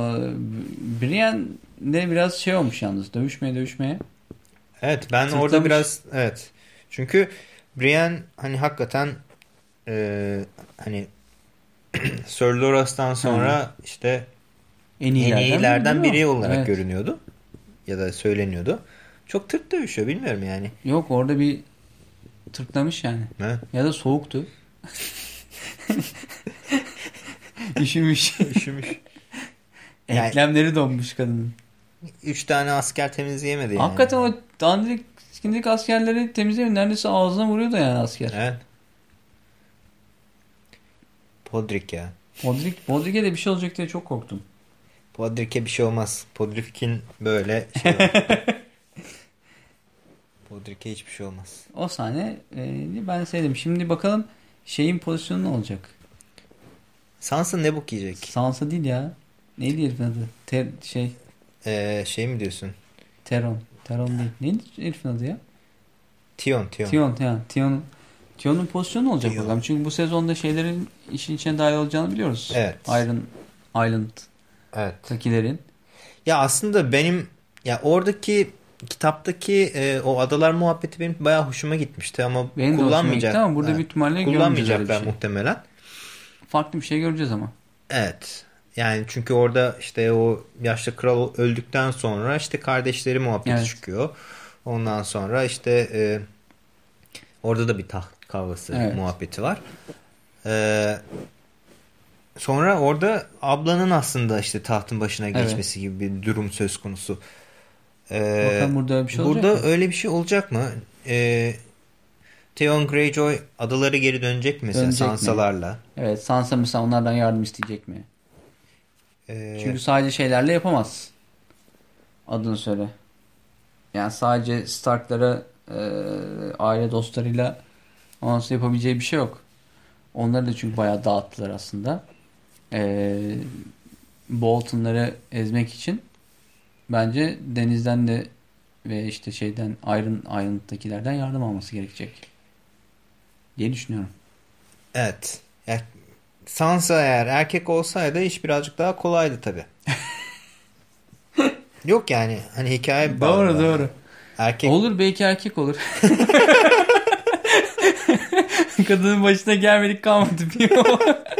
Brienne de biraz şey olmuş yalnız. Dövüşmeye dövüşmeye. Evet ben Tırtlamış. orada biraz evet. Çünkü Brienne hani hakikaten e, hani Sir Loras'tan sonra işte En en iyilerden, iyilerden değil mi? biri olarak Evet. görünüyordu. Ya da söyleniyordu. Çok tırt dövüşüyor bilmiyorum yani. Yok orada bir tırtlamış yani. Evet. Ya da soğuktu. Üşümüş. Üşümüş. Yani- Eklemleri donmuş kadının. Üç tane asker temizleyemedi yani. Hakikaten o dandirik skindik askerleri temizlemiyor. Neredeyse ağzına vuruyordu yani asker. Evet. Podrick ya. Podrick, Podrick'e de bir şey olacak diye çok korktum. Podrick'e bir şey olmaz. Podrick'in böyle şey. Podrick'e hiçbir şey olmaz. O sahne e, ben sevdim. Şimdi bakalım şeyin pozisyonu ne olacak? Sansa ne bok yiyecek? Sansa değil ya. Neydi herifin adı? Ter, şey Ee, şey mi diyorsun? Teron. Teron değil. Neydi herifin adı ya? Tion, Tion. Tion. Tion. Tion'un pozisyonu ne olacak Tion. bakalım. Çünkü bu sezonda şeylerin işin içine dahil olacağını biliyoruz. Evet. Iron Island'takilerin. Evet. Ya aslında benim ya oradaki kitaptaki e, o adalar muhabbeti benim bayağı hoşuma gitmişti ama Benim kullanmayacak. gitti ama burada Evet. büyük ihtimalle bir kullanmayacaklar şey. muhtemelen. Farklı bir şey göreceğiz ama. Evet. Yani çünkü orada işte o yaşlı kral öldükten sonra işte kardeşleri muhabbeti Evet. çıkıyor. Ondan sonra işte e, orada da bir taht kavgası Evet. muhabbeti var. E, sonra orada ablanın aslında işte tahtın başına Evet. geçmesi gibi bir durum söz konusu. E, Bakalım burada öyle bir şey olacak burada mı? öyle bir şey olacak mı? E, Theon Greyjoy adaları geri dönecek mi mesela Dönecek mi? Sansa'larla? Evet Sansa mesela onlardan yardım isteyecek mi? Ee, Çünkü sadece şeylerle yapamaz. Adını söyle. Yani sadece Stark'lara e, aile dostlarıyla ondan yapabileceği bir şey yok. Onları da çünkü bayağı dağıttılar aslında. E, Bolton'ları ezmek için bence denizden de ve işte şeyden Iron Iron'dakilerden yardım alması gerekecek diye düşünüyorum. evet. Ya, Sansa eğer erkek olsaydı iş birazcık daha kolaydı tabi. Yok yani hani hikaye Doğru doğru. Erkek Olur belki erkek olur. Kadının başına gelmedik kalmadı bir.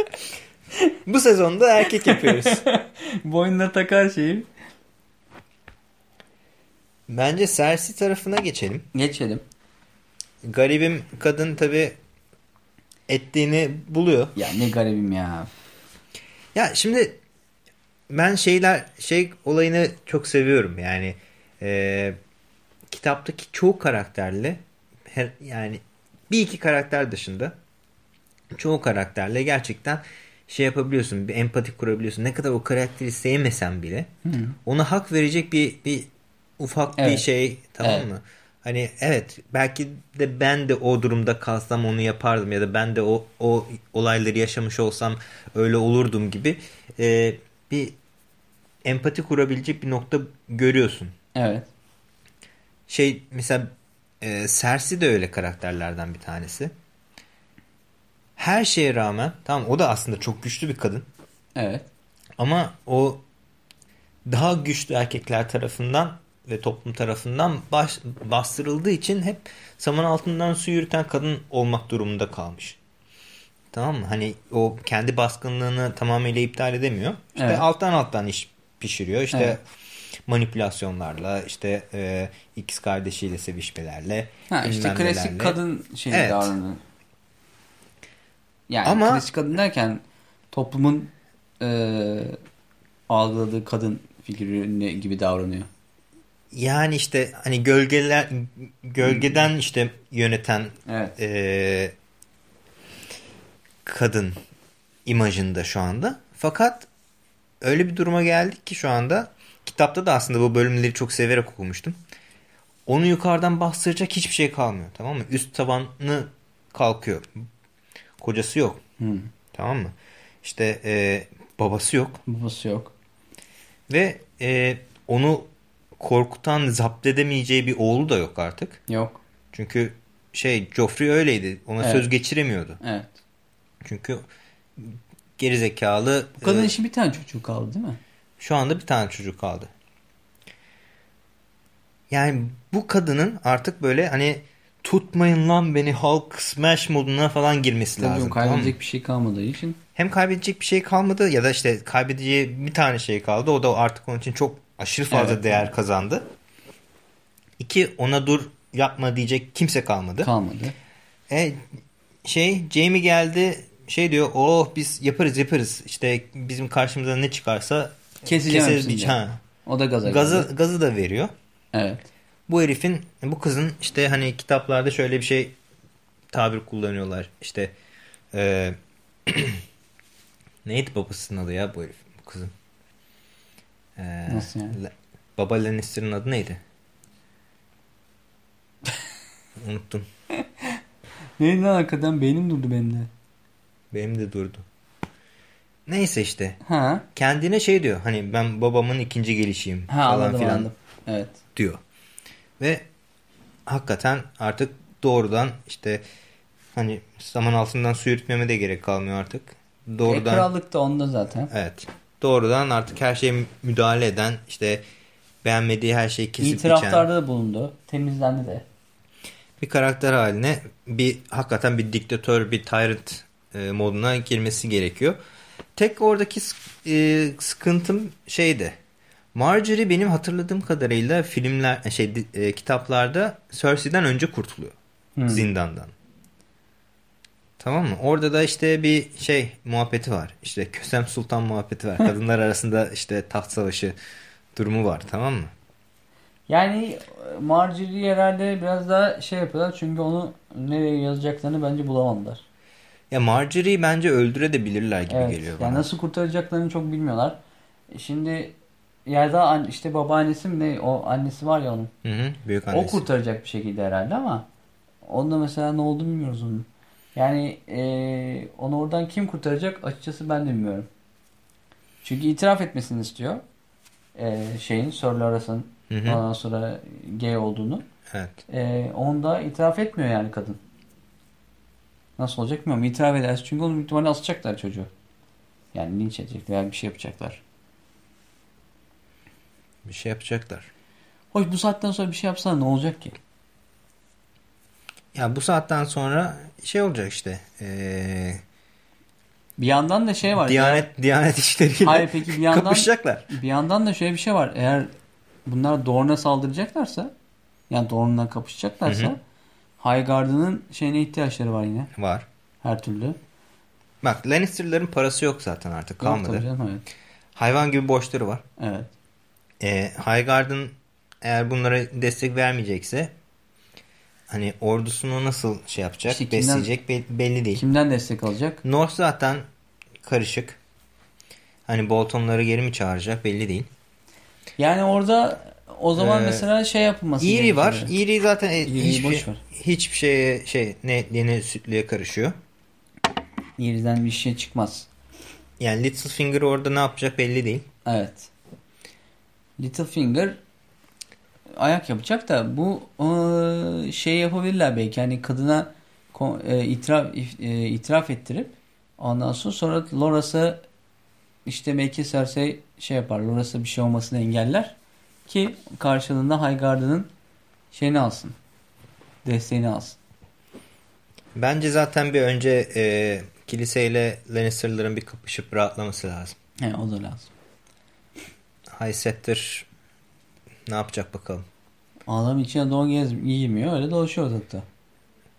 bu sezonda erkek yapıyoruz. Boynuna takar şeyi. Bence Cersei tarafına geçelim. Geçelim. Garibim kadın tabi ettiğini buluyor. Ya ne garibim ya. Ya şimdi ben şeyler şey olayını çok seviyorum yani e, kitaptaki çoğu karakterle her, yani bir iki karakter dışında çoğu karakterle gerçekten şey yapabiliyorsun bir empati kurabiliyorsun ne kadar o karakteri sevmesen bile Hı. ona hak verecek bir bir ufak bir Evet. şey tamam Evet. mı? Hani evet belki de ben de o durumda kalsam onu yapardım ya da ben de o o olayları yaşamış olsam öyle olurdum gibi e, bir empati kurabilecek bir nokta görüyorsun. Evet. Şey mesela e, Cersei de öyle karakterlerden bir tanesi. Her şeye rağmen tamam o da aslında çok güçlü bir kadın. Evet. Ama o daha güçlü erkekler tarafından ve toplum tarafından baş, bastırıldığı için hep saman altından su yürüten kadın olmak durumunda kalmış. Tamam mı? Hani o kendi baskınlığını tamamıyla iptal edemiyor. İşte Evet. alttan alttan iş pişiriyor. İşte Evet. manipülasyonlarla, işte e, ikiz kardeşiyle sevişmelerle. Ha işte klasik nelerle. kadın şeyi Evet. davranıyor. Yani Ama- klasik kadın derken toplumun eee algıladığı kadın figürü gibi davranıyor. Yani işte hani gölgeler gölgeden işte yöneten Evet. e, kadın imajında şu anda. Fakat öyle bir duruma geldik ki şu anda kitapta da aslında bu bölümleri çok severek okumuştum. Onu yukarıdan bastıracak hiçbir şey kalmıyor. Tamam mı? Üst tabanı kalkıyor. Kocası yok. Hı. Tamam mı? İşte e, babası yok. Babası yok. Ve e, onu korkutan, zapt edemeyeceği bir oğlu da yok artık. Yok. Çünkü şey Joffrey öyleydi. Ona Evet. söz geçiremiyordu. Evet. Çünkü gerizekalı Bu kadının e, işi bir tane çocuğu kaldı değil mi? şu anda bir tane çocuk kaldı. Yani bu kadının artık böyle hani tutmayın lan beni Hulk smash moduna falan girmesi Tabii lazım. o tamam kaybedecek bir şey kalmadığı için. Hem kaybedecek bir şey kalmadı ya da işte kaybedeceği bir tane şey kaldı. O da artık onun için çok aşırı fazla Evet. değer kazandı. İki ona dur yapma diyecek kimse kalmadı. Kalmadı. E, şey Jamie geldi şey diyor oh biz yaparız yaparız işte bizim karşımıza ne çıkarsa diyor. ha. O da gaza Gazı, geldi. gazı da veriyor. Evet. Bu herifin bu kızın işte hani kitaplarda şöyle bir şey tabir kullanıyorlar işte e, neydi babasının adı ya bu herif bu kızın E, Nasıl yani? La- Baba Lannister'ın adı neydi? Unuttum. Neydi lan hakikaten beynim durdu benim de. Benim de durdu. Neyse işte. Ha. Kendine şey diyor. Hani ben babamın ikinci gelişiyim Ha falan anladım filan anladım. Evet. diyor. Ve hakikaten artık doğrudan işte hani saman altından su yürütmeme de gerek kalmıyor artık. E, Doğrudan krallık da onda zaten. evet. Doğrudan artık her şeye müdahale eden işte beğenmediği her şeyi kesip biçen İtiraflarda da bulundu. Temizlendi de. bir karakter haline bir hakikaten bir diktatör, bir tyrant e, moduna girmesi gerekiyor. Tek oradaki e, sıkıntım şeydi. Marjorie benim hatırladığım kadarıyla filmler şey di- e, kitaplarda Cersei'den önce kurtuluyor Hmm. zindandan. Tamam mı? Orada da işte bir şey muhabbeti var. İşte Kösem Sultan muhabbeti var. Kadınlar arasında işte taht savaşı durumu var. Tamam mı? Yani e, Marjorie'yi herhalde biraz daha şey yapıyorlar çünkü onu nereye yazacaklarını bence bulamadılar. Ya Marjorie'yi bence öldürebilirler gibi Evet. geliyor bana. Yani nasıl kurtaracaklarını çok bilmiyorlar. Şimdi ya da an- işte babaannesi mi ne o annesi var ya onun. Hı hı, büyük O annesi. kurtaracak bir şekilde herhalde ama onda mesela ne olduğunu bilmiyoruz onun. Yani eee, onu oradan kim kurtaracak açıkçası ben de bilmiyorum. Çünkü itiraf etmesini istiyor. Eee, şeyin hı, ondan sonra gay olduğunu. evet. Eee onda itiraf etmiyor yani kadın. Nasıl olacak bilmiyorum. İtiraf ederse çünkü onu büyük ihtimalle asacaklar çocuğu. Yani linç edecekler veya bir şey yapacaklar. Bir şey yapacaklar. Hoş bu saatten sonra bir şey yapsana ne olacak ki? Ya bu saatten sonra şey olacak işte. Ee, Bir yandan da şey var. Diyanet Diyanet işleriyle Hayır peki bir yandan kapışacaklar. bir yandan da şöyle bir şey var. Eğer bunlar Dorne'a saldıracaklarsa yani Dorne'la kapışacaklarsa Hı hı. Highgarden'ın şeyine ihtiyaçları var yine Var. her türlü. Bak Lannister'ların parası yok zaten artık Yok kalmadı. canım, evet. Hayvan gibi borçları var. Evet. Ee, Highgarden eğer bunlara destek vermeyecekse hani ordusunu nasıl şey yapacak, İşte kimden- besleyecek be- belli değil. Kimden destek alacak? North zaten karışık. Hani Bolton'ları geri mi çağıracak belli değil. Yani orada o zaman Ee, mesela şey yapılması Erie var. gerekiyor. Erie zaten e, hiçbir, boş ver. hiçbir şeye şey ne yeni sütlüye karışıyor. Erie'den bir şey çıkmaz. Yani Littlefinger orada ne yapacak belli değil. Evet. Littlefinger ayak yapacak da bu e, şey yapabilirler belki hani kadına e, itiraf e, itiraf ettirip ondan sonra sonra Loras'a işte belki Cersei şey yapar Loras'a bir şey olmasını engeller ki karşılığında Highgarden'ın şeyini alsın. Desteğini alsın. Bence zaten bir önce e, kiliseyle Lannister'ların bir kapışıp rahatlaması lazım. He, o da lazım. High ne yapacak bakalım. Adam içine don gez giymiyor öyle dolaşıyor ortalıkta.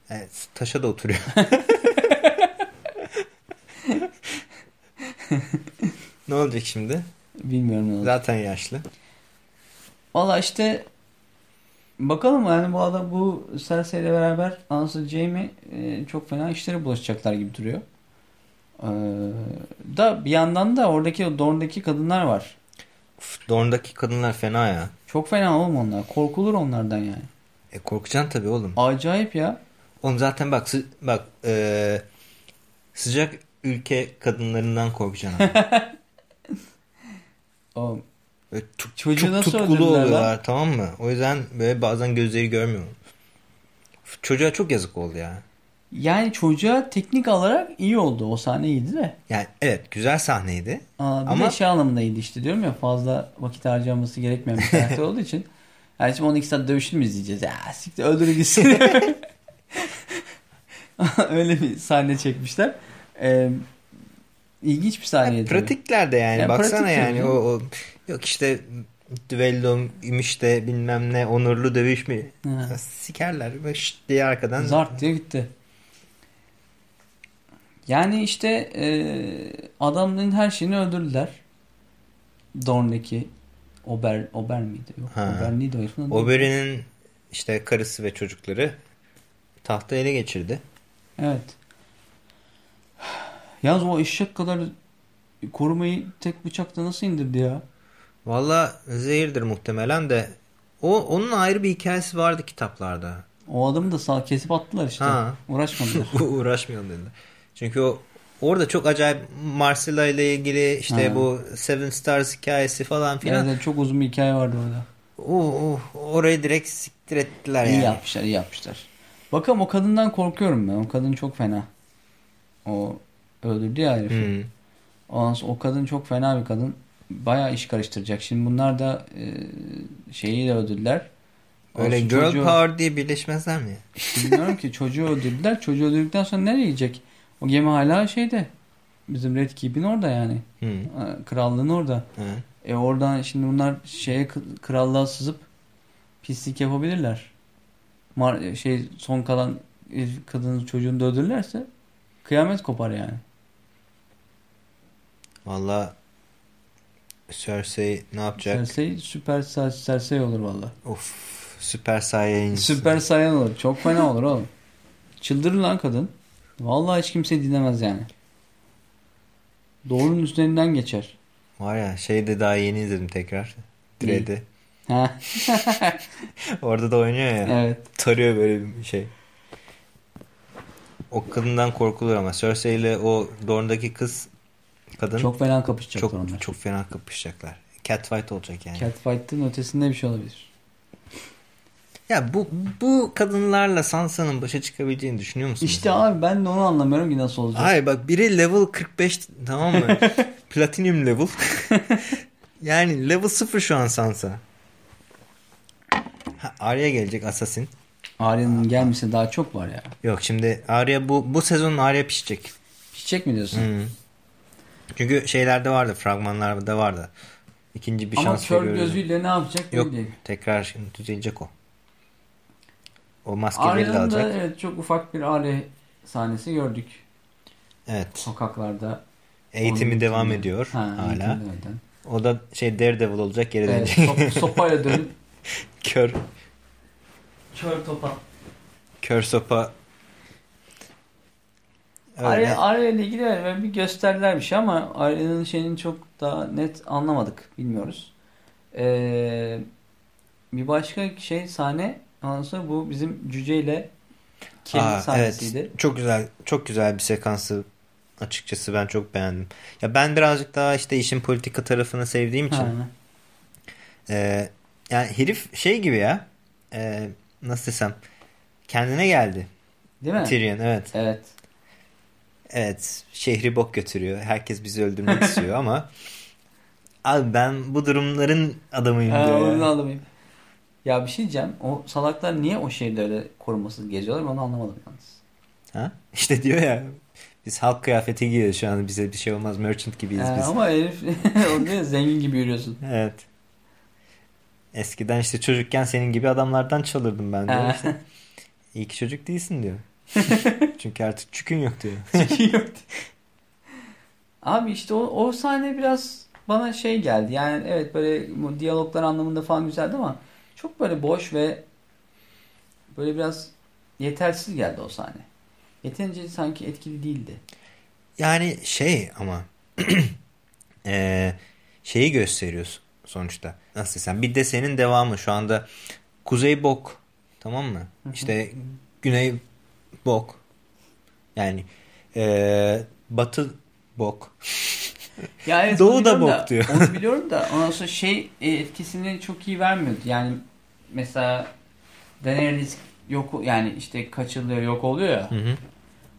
Evet, taşa da oturuyor. ne olacak şimdi? Bilmiyorum ne olacak. Zaten yaşlı. Valla işte bakalım yani bu adam bu Cersei ile beraber Anası Jaime e, çok fena işlere bulaşacaklar gibi duruyor. Ee, da bir yandan da oradaki o Dorne'daki kadınlar var. Uf, Dorne'daki kadınlar fena ya. Çok fena oğlum onlar. Korkulur onlardan yani. E korkacaksın tabii oğlum. Acayip ya. Oğlum zaten bak sı- bak e, sıcak ülke kadınlarından korkacaksın. abi. O, Böyle tut- Çocuğu çok nasıl tutkulu oluyorlar tamam mı? O yüzden böyle bazen gözleri görmüyor. Çocuğa çok yazık oldu ya. Yani çocuğa teknik olarak iyi oldu. O sahne iyiydi de. Yani evet güzel sahneydi. Aa, bir Ama- de şey anlamında iyiydi işte diyorum ya fazla vakit harcaması gerekmeyen bir karakter olduğu için. Yani şimdi 12 saat dövüşünü mü izleyeceğiz? Ya siktir öldürün gitsin. Öyle bir sahne çekmişler. Ee, ilginç bir sahneydi. tabii. Pratikler de yani Yani baksana pratik yani o, o yok işte düello imiş de bilmem ne onurlu dövüş mü? Ha. Sikerler şşt diye arkadan. Zart diye gitti. Yani işte e, adamların her şeyini öldürdüler. Dorne'daki Ober, Ober miydi? Yok, Ha. Ober neydi o herifin adı? Oberyn'in işte karısı ve çocukları tahtı ele geçirdi. Evet. Yalnız o eşek kadar korumayı tek bıçakta nasıl indirdi ya? Valla zehirdir muhtemelen de o onun ayrı bir hikayesi vardı kitaplarda. O adamı da sağ kesip attılar işte. Ha. Uğraşmadılar. Uğraşmayalım dediler. Çünkü o orada çok acayip Marcella ile ilgili işte Ha. bu Seven Stars hikayesi falan filan. evet, çok uzun bir hikaye vardı orada. O, o, orayı direkt siktir ettiler İyi yani. yapmışlar, iyi yapmışlar. Bakalım o kadından korkuyorum ben. O kadın çok fena. O öldürdü ya herifi. Hmm. Ondan sonra o kadın çok fena bir kadın. Bayağı iş karıştıracak. Şimdi bunlar da e, şeyi de öldürdüler. Öyle girl çocuğu- power diye birleşmezler mi? Bilmiyorum ki çocuğu öldürdüler. Çocuğu öldürdükten sonra nereye gidecek? O gemi hala şeyde. Bizim Red Keep'in orada yani. Hmm. Krallığın orada. Ha. E oradan şimdi bunlar şeye krallığa sızıp pislik yapabilirler. Mar şey son kalan kadının çocuğunu da öldürürlerse kıyamet kopar yani. Valla Cersei ne yapacak? Cersei süper Cer- Cersei olur valla. Of süper saiyan. Süper sayan olur. Çok fena olur oğlum. Çıldırır lan kadın. Vallahi hiç kimse dinlemez yani. Doğrunun üstlerinden geçer. Var ya şey de daha yeni izledim tekrar. Dread'i. Ha. Orada da oynuyor ya. evet. Tarıyor böyle bir şey. O kadından korkulur ama Cersei ile o Dorne'daki kız kadın Çok fena kapışacaklar çok, onlar. çok fena kapışacaklar. Catfight olacak yani. Catfight'ın ötesinde bir şey olabilir. Ya bu bu kadınlarla Sansa'nın başa çıkabileceğini düşünüyor musunuz? İşte abi ben de onu anlamıyorum ki nasıl olacak. Hayır bak biri level 45 tamam mı? Platinum level. yani level 0 şu an Sansa. Ha, Arya gelecek Assassin. Arya'nın gelmesi daha çok var ya. Yok şimdi Arya bu bu sezon Arya pişecek. Pişecek mi diyorsun? Hı. Çünkü şeylerde vardı, fragmanlarda vardı. İkinci bir Ama şans kör veriyoruz. gözüyle ne yapacak Yok tekrar şimdi düzelecek o. O maske belli Arya'nın da alacak. evet, çok ufak bir Arya sahnesi gördük. Evet. Sokaklarda. Eğitimi Onun devam içinde. ediyor Ha, hala. O da şey Daredevil olacak geri Evet, dönecek. sop- sopayla dönüp kör kör topa. kör sopa. Öyle. Arya, ile ilgili bir gösterdiler bir şey ama Arya'nın şeyini çok daha net anlamadık. Bilmiyoruz. Ee, bir başka şey sahne ondan sonra bu bizim cüceyle Kim Aa, sahnesiydi. Evet. Çok güzel çok güzel bir sekansı açıkçası ben çok beğendim. Ya ben birazcık daha işte işin politika tarafını sevdiğim için Ha. e, yani herif şey gibi ya e, nasıl desem kendine geldi. Değil mi? Tyrion evet. Evet. Evet şehri bok götürüyor. Herkes bizi öldürmek istiyor ama abi ben bu durumların adamıyım diyor. onu ya. anlamayayım. Ya bir şey diyeceğim. O salaklar niye o şehirde öyle korumasız geziyorlar onu anlamadım yalnız. Ha? İşte diyor ya biz halk kıyafeti giyiyoruz şu an bize bir şey olmaz merchant gibiyiz Ee, biz. ama herif ya, zengin gibi yürüyorsun. Evet. Eskiden işte çocukken senin gibi adamlardan çalırdım ben diyor. İşte, İyi ki çocuk değilsin diyor. Çünkü artık çükün yok diyor. Yoktu. Abi işte o, o sahne biraz bana şey geldi. Yani evet böyle diyaloglar anlamında falan güzeldi ama çok böyle boş ve böyle biraz yetersiz geldi o sahne. Yeterince sanki etkili değildi. Yani şey ama eee, şeyi gösteriyorsun sonuçta. Nasıl desem bir de senin devamı şu anda Kuzey Bok tamam mı? İşte Güney Bok yani eee, Batı Bok. Ya evet, Doğu da bok diyor. Onu biliyorum da ondan sonra şey e, etkisini çok iyi vermiyordu. Yani mesela Daenerys yok yani işte kaçırılıyor yok oluyor ya. Hı hı.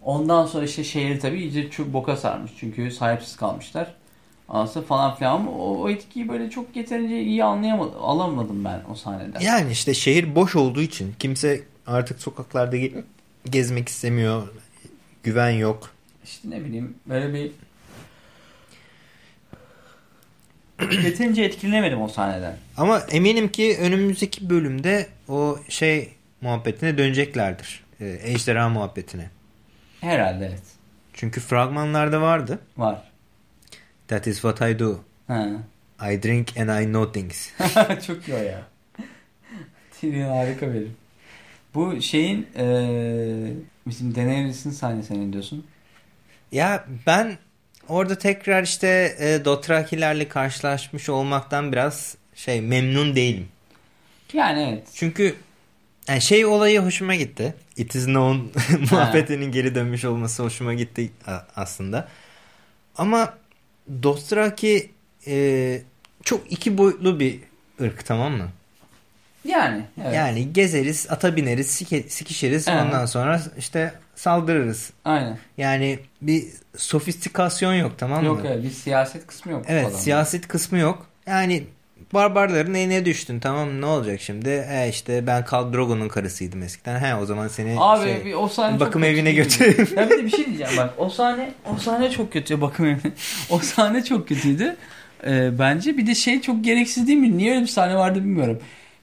Ondan sonra işte şehir tabii iyice çok boka sarmış. Çünkü sahipsiz kalmışlar. Aslında falan filan ama o, o etkiyi böyle çok yeterince iyi anlayamadım. Alamadım ben o sahneden. Yani işte şehir boş olduğu için kimse artık sokaklarda ge- gezmek istemiyor. Güven yok. İşte ne bileyim böyle bir yeterince etkilenemedim o sahneden. Ama eminim ki önümüzdeki bölümde o şey muhabbetine döneceklerdir. Ee, ejderha muhabbetine. Herhalde evet. Çünkü fragmanlarda vardı. Var. That is what I do. Ha. I drink and I know things. Çok iyi o ya. Tyrion harika bir. Bu şeyin eee bizim Daenerys'in sahnesini ne diyorsun? ya ben orada tekrar işte e, Dothrakilerle karşılaşmış olmaktan biraz şey memnun değilim. Yani evet. Çünkü yani şey olayı hoşuma gitti. It is known muhabbetinin geri dönmüş olması hoşuma gitti aslında. Ama Dothraki e, çok iki boyutlu bir ırk tamam mı? Yani evet. Yani gezeriz, ata bineriz, sike, sikişiriz. Evet. Ondan sonra işte saldırırız. Aynen. Yani bir sofistikasyon yok tamam mı? Yok evet bir siyaset kısmı yok. Evet siyaset kısmı yok. Yani barbarların eline düştün tamam ne olacak şimdi? E işte ben Khal Drogo'nun karısıydım eskiden. He o zaman seni Abi şey, bir o sahne bakım evine götüreyim. Ya bir de bir şey diyeceğim bak o sahne o sahne çok kötü bakım evine. O sahne çok kötüydü. Ee, bence bir de şey çok gereksiz değil mi? Niye öyle bir sahne vardı bilmiyorum.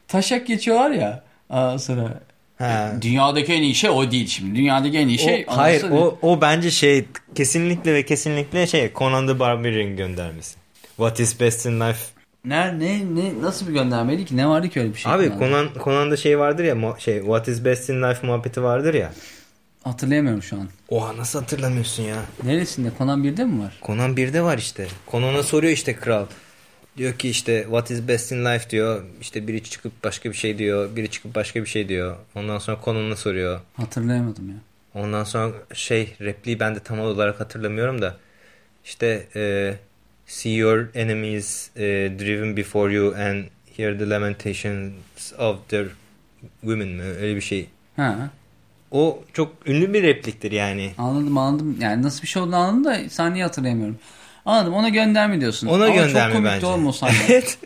Taşak geçiyorlar ya. Aa, sonra Ha. Dünyadaki en iyi şey o değil şimdi. Dünyadaki en iyi şey. o, hayır anasını- o, o bence şey kesinlikle ve kesinlikle şey Conan the Barbarian göndermesi. What is best in life? Ne, ne, ne, nasıl bir göndermeydi ki? Ne vardı ki öyle bir şey? Abi Conan'da? Conan, Conan'da şey vardır ya şey What is best in life muhabbeti vardır ya. Hatırlayamıyorum şu an. Oha nasıl hatırlamıyorsun ya? Neresinde? Conan 1'de mi var? Conan 1'de var işte. Conan'a soruyor işte kral. Diyor ki işte what is best in life diyor. İşte biri çıkıp başka bir şey diyor. Biri çıkıp başka bir şey diyor. Ondan sonra Conan'a soruyor. Hatırlayamadım ya. Ondan sonra şey repliği ben de tam olarak hatırlamıyorum da. İşte e, see your enemies e, driven before you and hear the lamentations of their women mi? Öyle bir şey. Ha. O çok ünlü bir repliktir yani. Anladım anladım. Yani nasıl bir şey olduğunu anladım da sahneyi hatırlayamıyorum. Anladım ona gönderme diyorsun. Ona Ama gönderme çok komikti bence. oğlum o sahne. Evet.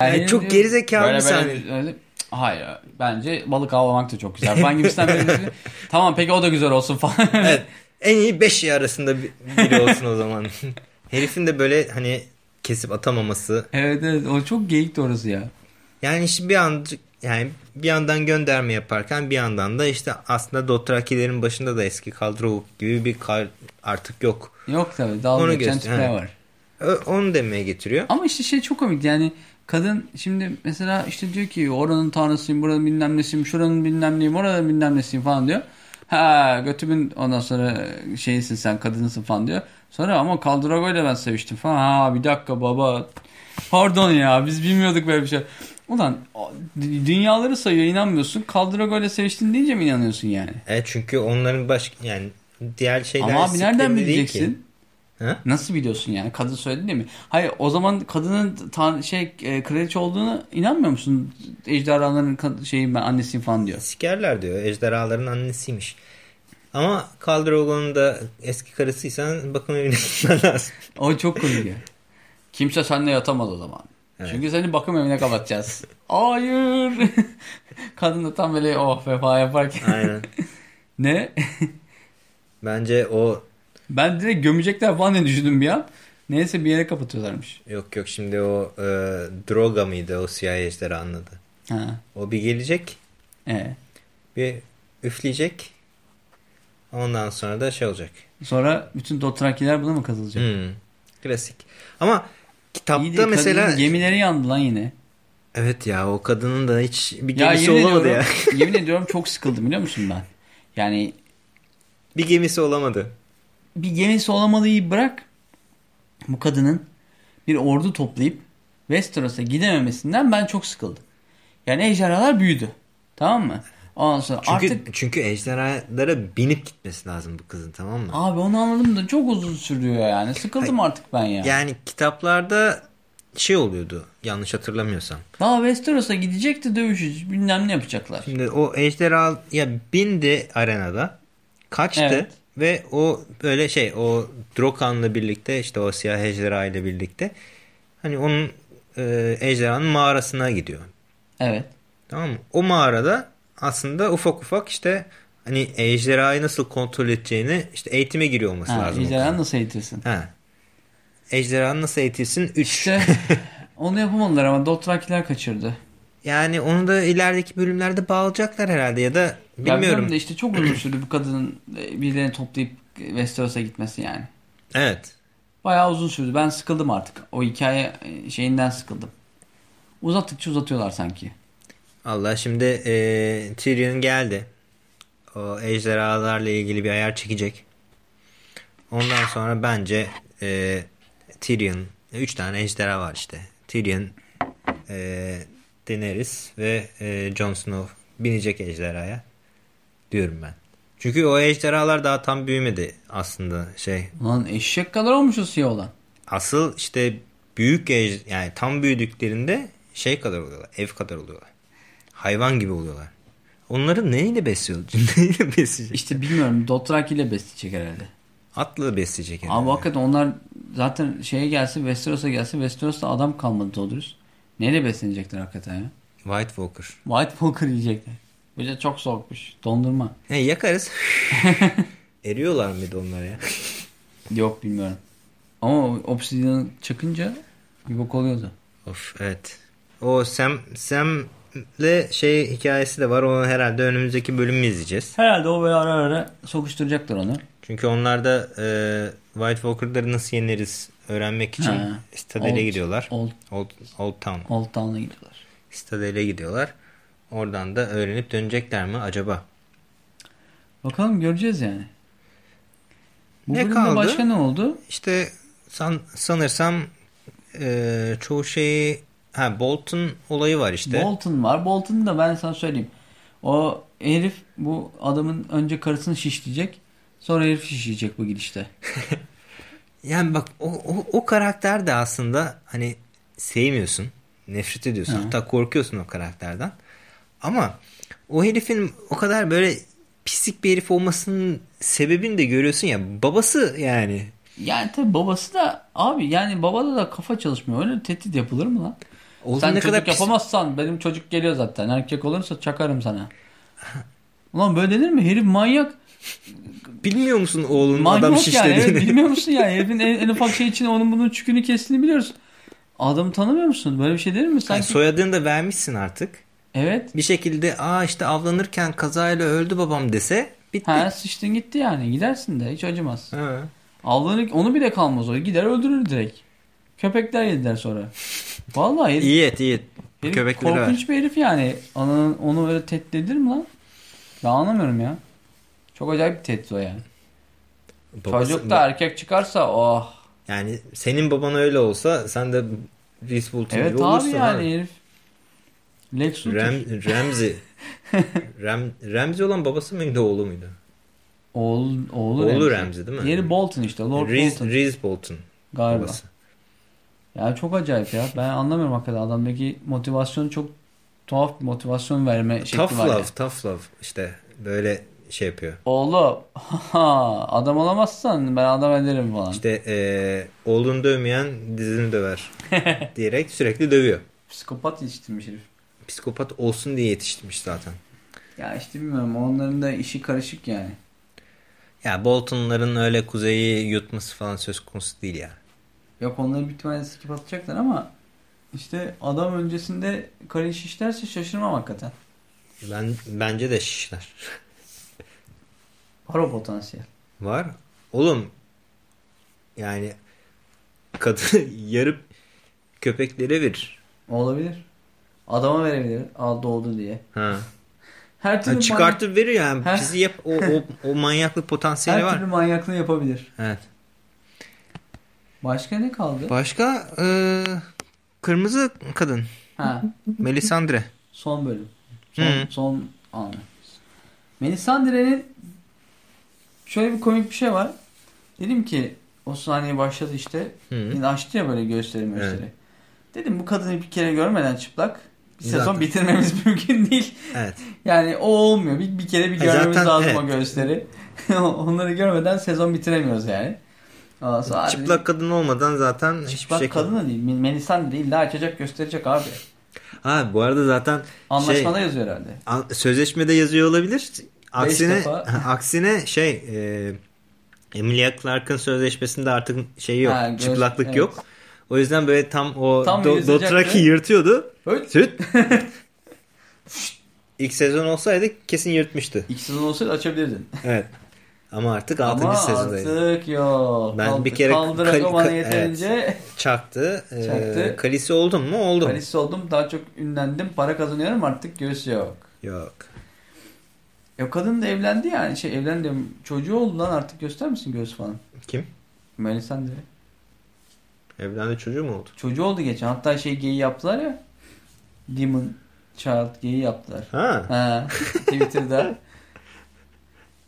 Yani Yani çok gerizekalı bir sahne. böyle- öyle- Hayır bence balık avlamak da çok güzel falan gibisinden böyle şey. Tamam peki o da güzel olsun falan. evet. En iyi 5 şey arasında bir- biri olsun o zaman. Herifin de böyle hani kesip atamaması. evet evet o çok geyikti orası ya. Yani işte bir an yani bir yandan gönderme yaparken bir yandan da işte aslında Dothrakilerin başında da eski kadro gibi bir kar artık yok. Yok tabii dalga Onu geçen tipler var. Onu demeye getiriyor. Ama işte şey çok komik yani kadın şimdi mesela işte diyor ki oranın tanrısıyım buranın bilmem nesiyim şuranın bilmem neyim oranın bilmem nesiyim falan diyor. Ha götümün ondan sonra şeysin sen kadınsın falan diyor. Sonra ama Kaldrago ile ben seviştim falan. Ha bir dakika baba. Pardon ya biz bilmiyorduk böyle bir şey. Ulan dünyaları sayıyor inanmıyorsun. Kaldrago ile seviştin deyince mi inanıyorsun yani? Evet çünkü onların baş yani diğer şeyler Ama abi nereden bileceksin? Ha? Nasıl biliyorsun yani? Kadın söyledi değil mi? Hayır o zaman kadının tan şey e, kraliçe olduğunu inanmıyor musun? Ejderhaların şeyi ben annesiyim falan diyor. Sikerler diyor. Ejderhaların annesiymiş. Ama Kaldrogo'nun da eski karısıysan bakım evine gitmen lazım. O çok komik ya. Kimse seninle yatamaz o zaman. Evet. Çünkü seni bakım evine kapatacağız. Hayır. Kadın da tam böyle oh vefa yaparken. Aynen. ne? Bence o Ben direkt gömecekler falan diye düşündüm bir an. Neyse bir yere kapatıyorlarmış. yok yok şimdi o e, Droga mıydı o siyah anladı. Ha. O bir gelecek E. bir üfleyecek ondan sonra da şey olacak. Sonra bütün Dothrakiler buna mı katılacak? Hmm. Klasik. Ama kitapta İyi de mesela gemileri yandı lan yine. evet ya o kadının da hiç bir Ya gemisi yemin olamadı ediyorum, ya. yemin ediyorum çok sıkıldım biliyor musun ben? Yani bir gemisi olamadı. bir gemisi olamadığı bırak bu kadının bir ordu toplayıp Westeros'a gidememesinden ben çok sıkıldım. Yani ejderhalar büyüdü. Tamam mı? Ondan sonra Çünkü artık çünkü ejderhalara binip gitmesi lazım bu kızın tamam mı? abi onu anladım da çok uzun sürüyor yani. Sıkıldım artık ben ya. Yani kitaplarda şey oluyordu yanlış hatırlamıyorsam. Daha Westeros'a gidecekti dövüşeceğiz. Bilmem ne yapacaklar. Şimdi o ejderha ya bindi arenada kaçtı Evet. ve o böyle şey o Drokan'la birlikte işte o siyah ejderha ile birlikte hani onun e, ejderhanın mağarasına gidiyor. Evet. Tamam mı? O mağarada aslında ufak ufak işte hani ejderhayı nasıl kontrol edeceğini işte eğitime giriyor olması Ha, lazım. ejderhanı nasıl eğitirsin? Ha. Ejderhanı nasıl eğitilsin? 3. İşte onu yapamadılar ama Dothrakiler kaçırdı. Yani onu da ilerideki bölümlerde bağlayacaklar herhalde ya da Ya bilmiyorum. bilmiyorum da işte çok uzun sürdü bu kadının e, birilerini toplayıp Westeros'a gitmesi yani. Evet. Bayağı uzun sürdü. Ben sıkıldım artık. O hikaye e, şeyinden sıkıldım. Uzattıkça uzatıyorlar sanki. Allah şimdi e, Tyrion geldi. O ejderhalarla ilgili bir ayar çekecek. Ondan sonra bence e, Tyrion 3 tane ejderha var işte. Tyrion e, Daenerys ve e, Jon Snow binecek ejderhaya diyorum ben. Çünkü o ejderhalar daha tam büyümedi aslında şey. Ulan eşek kadar olmuş o siyah olan. Asıl işte büyük ej yani tam büyüdüklerinde şey kadar oluyorlar. Ev kadar oluyorlar. Hayvan gibi oluyorlar. Onları neyle besliyor? neyle besleyecek? İşte bilmiyorum Dothraki ile besleyecek herhalde. Atla besleyecek herhalde. Abi hakikaten onlar zaten şeye gelse Westeros'a gelse Westeros'ta adam kalmadı doğru dürüst. Neyle beslenecekler hakikaten ya? White Walker. White Walker yiyecekler. Bir de çok soğukmuş. Dondurma. He, yakarız. Eriyorlar mıydı onlar ya? Yok bilmiyorum. Ama Obsidian'ı çakınca bir bok oluyordu. of evet. O Sam Sam'le şey hikayesi de var. Onu herhalde önümüzdeki bölümü izleyeceğiz. Herhalde o böyle ara ara sokuşturacaklar onu. Çünkü onlar da e, White Walker'ları nasıl yeneriz öğrenmek için Ha. Citadel'e Old- gidiyorlar. Old, Old, Old Town. Old Town'a gidiyorlar. Citadel'e gidiyorlar. Oradan da öğrenip dönecekler mi acaba? Bakalım göreceğiz yani. Bu Ne kaldı? başka ne oldu? İşte san, sanırsam e, çoğu şeyi ha Bolton olayı var işte. Bolton var. Bolton'u da ben sana söyleyeyim. O herif bu adamın önce karısını şişleyecek. Sonra herif şişleyecek bu gidişte. Yani bak o, o, o karakter de aslında hani sevmiyorsun. Nefret ediyorsun. Hı. Hatta korkuyorsun o karakterden. Ama o herifin o kadar böyle pislik bir herif olmasının sebebini de görüyorsun ya. Babası yani. Yani tabi babası da abi yani babada da kafa çalışmıyor. Öyle tehdit yapılır mı lan? Oğlum Sen ne çocuk kadar pis- yapamazsan benim çocuk geliyor zaten. Erkek olursa çakarım sana. Ulan böyle denir mi? Herif manyak. Bilmiyor musun oğlunun adam Manyak yani. Evet, bilmiyor musun ya? Herifin en, en ufak şey için onun bunun çükünü kestiğini biliyoruz. Adamı tanımıyor musun? Böyle bir şey denir mi? Yani Sanki... soyadını da vermişsin artık. Evet. Bir şekilde aa işte avlanırken kazayla öldü babam dese bitti. Ha sıçtın gitti yani. Gidersin de hiç acımaz. Ha. Avlanır onu bile kalmaz o. Gider öldürür direkt. Köpekler yediler sonra. Vallahi herif, İyi et iyi et. herif ver. korkunç bir herif yani. Onu, onu öyle tehdit edilir mi lan? Ben anlamıyorum ya. Çok acayip bir tehdit o yani. Babası- Çocuk da erkek çıkarsa oh. Yani senin baban öyle olsa sen de Reese Bolton Evet gibi abi olursun. yani ha. herif. Lex Luthor. Ram, Ramsey. Ram, Ramsey olan babası mıydı oğlu muydu? Oğul, oğlu, Oğlu Ramsey. Ramsey değil mi? Diğeri Bolton işte. Lord Reese, Bolton. Reese Bolton Galiba. babası. Ya çok acayip ya. Ben anlamıyorum hakikaten. Adamdaki motivasyonu çok tuhaf bir motivasyon verme şekli Tough var. love, ya. tough love. İşte böyle şey yapıyor. Oğlum haha, adam olamazsan ben adam ederim falan. İşte eee oğlunu dövmeyen dizini döver diyerek sürekli dövüyor. Psikopat yetiştirmiş herif. Psikopat olsun diye yetiştirmiş zaten. Ya işte bilmiyorum onların da işi karışık yani. Ya Bolton'ların öyle kuzeyi yutması falan söz konusu değil ya. Yok onları bir ihtimalle sikip atacaklar ama işte adam öncesinde karıyı şişlerse şaşırmam hakikaten. Ben bence de şişler. Var o potansiyel. Var. Oğlum yani kadın yarıp köpeklere verir. Olabilir. Adama verebilir. Al doğdu diye. Ha. Her türlü, Yani çıkartıp verir yani. Heh. Bizi yap o, o, o manyaklık manyak, potansiyeli her var. türlü manyaklığı yapabilir. Evet. Başka ne kaldı? Başka eee, kırmızı kadın ha, Melisandre. son bölüm. Son, Hı. son anı. Melisandre'nin şöyle bir komik bir şey var. Dedim ki o saniye başladı işte. Yine açtı ya böyle gösteri gösteri. Dedim bu kadını bir kere görmeden çıplak bir sezon Zaten. bitirmemiz mümkün değil. Evet. Yani o olmuyor. Bir, bir kere bir Ha, görmemiz zaten lazım evet. o gösteri. Onları görmeden sezon bitiremiyoruz yani. Abi- Çıplak kadın olmadan zaten hiçbir çıplak şey kadın da değil. Melisandre illa açacak gösterecek abi. Ha bu arada zaten Anlaşmada şey, yazıyor herhalde. an- sözleşmede yazıyor olabilir. Aksine aksine şey e, Emilia Clarke'ın sözleşmesinde artık şey yok. Ha, çıplaklık evet. yok. O yüzden böyle tam o Tam do. Dothraki yırtıyordu. Süt. İlk sezon olsaydı kesin yırtmıştı. İki sezon olsaydı açabilirdin. Evet. Ama artık 6. Ama sezondaydı. artık yok. Ben Kaldı- bir kere kal- o bana ka- yeterince Çaktı. Ee, Çaktı. kalisi oldum mu? Oldum. Paris oldum. Daha çok ünlendim. Para kazanıyorum artık göğüs yok. Yok. Ya kadın da evlendi yani. Şey evlendi. Çocuğu oldu lan artık göster misin göğüs falan? Kim? Melisandre. Evlendi çocuğu mu oldu? Çocuğu oldu geçen. Hatta şey geyi yaptılar ya. Demon Child geyi yaptılar. Ha. Ha, Twitter'da.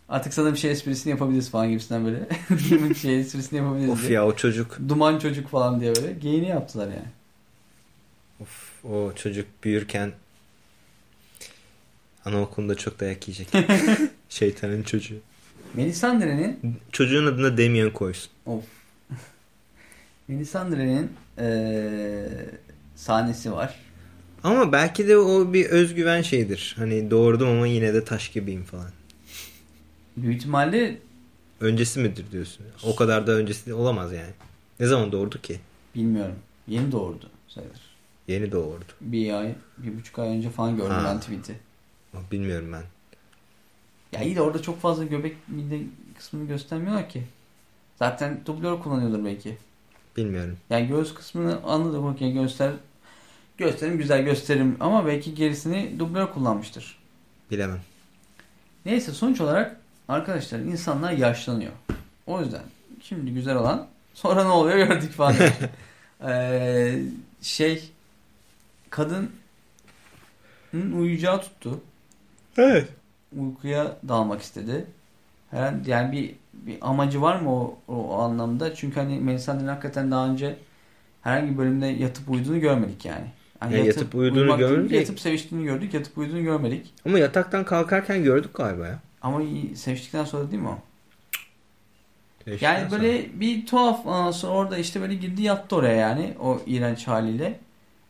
Artık sana bir şey esprisini yapabiliriz falan gibisinden böyle. Demon şey esprisini yapabiliriz Of diye. ya o çocuk. Duman çocuk falan diye böyle. Geyini yaptılar yani. Of o çocuk büyürken anaokulunda çok dayak yiyecek. Şeytanın çocuğu. Melisandre'nin Çocuğun adına Damien koysun. of. Melisandre'nin eee sahnesi var. Ama belki de o bir özgüven şeyidir. Hani doğurdum ama yine de taş gibiyim falan. Büyük ihtimalle Öncesi midir diyorsun? O kadar da öncesi olamaz yani. Ne zaman doğurdu ki? bilmiyorum. Yeni doğurdu sayılır. Yeni doğurdu. Bir ay, bir buçuk ay önce falan gördüm Ha. ben tweet'i. Bilmiyorum ben. Ya iyi de orada çok fazla göbek mide kısmını göstermiyorlar ki. Zaten dublör kullanıyordur belki. Bilmiyorum. Yani göğüs kısmını anladım okey göster gösterim güzel gösterim ama belki gerisini dublör kullanmıştır. Bilemem. Neyse sonuç olarak arkadaşlar insanlar yaşlanıyor. O yüzden şimdi güzel olan sonra ne oluyor gördük falan. ee, şey kadın uyuyacağı tuttu. Evet. Uykuya dalmak istedi. Herhalde yani bir, bir amacı var mı o, o anlamda? Çünkü hani Melisandre'nin hakikaten daha önce herhangi bir bölümde yatıp uyuduğunu görmedik yani. yani Ya yatıp uyuduğunu görmedik. Yatıp seviştiğini gördük, yatıp uyuduğunu görmedik. Ama yataktan kalkarken gördük galiba ya. Ama seviştikten sonra değil mi o? Değişikten Yani böyle bir tuhaf ondan sonra orada işte böyle girdi yattı oraya yani o iğrenç haliyle.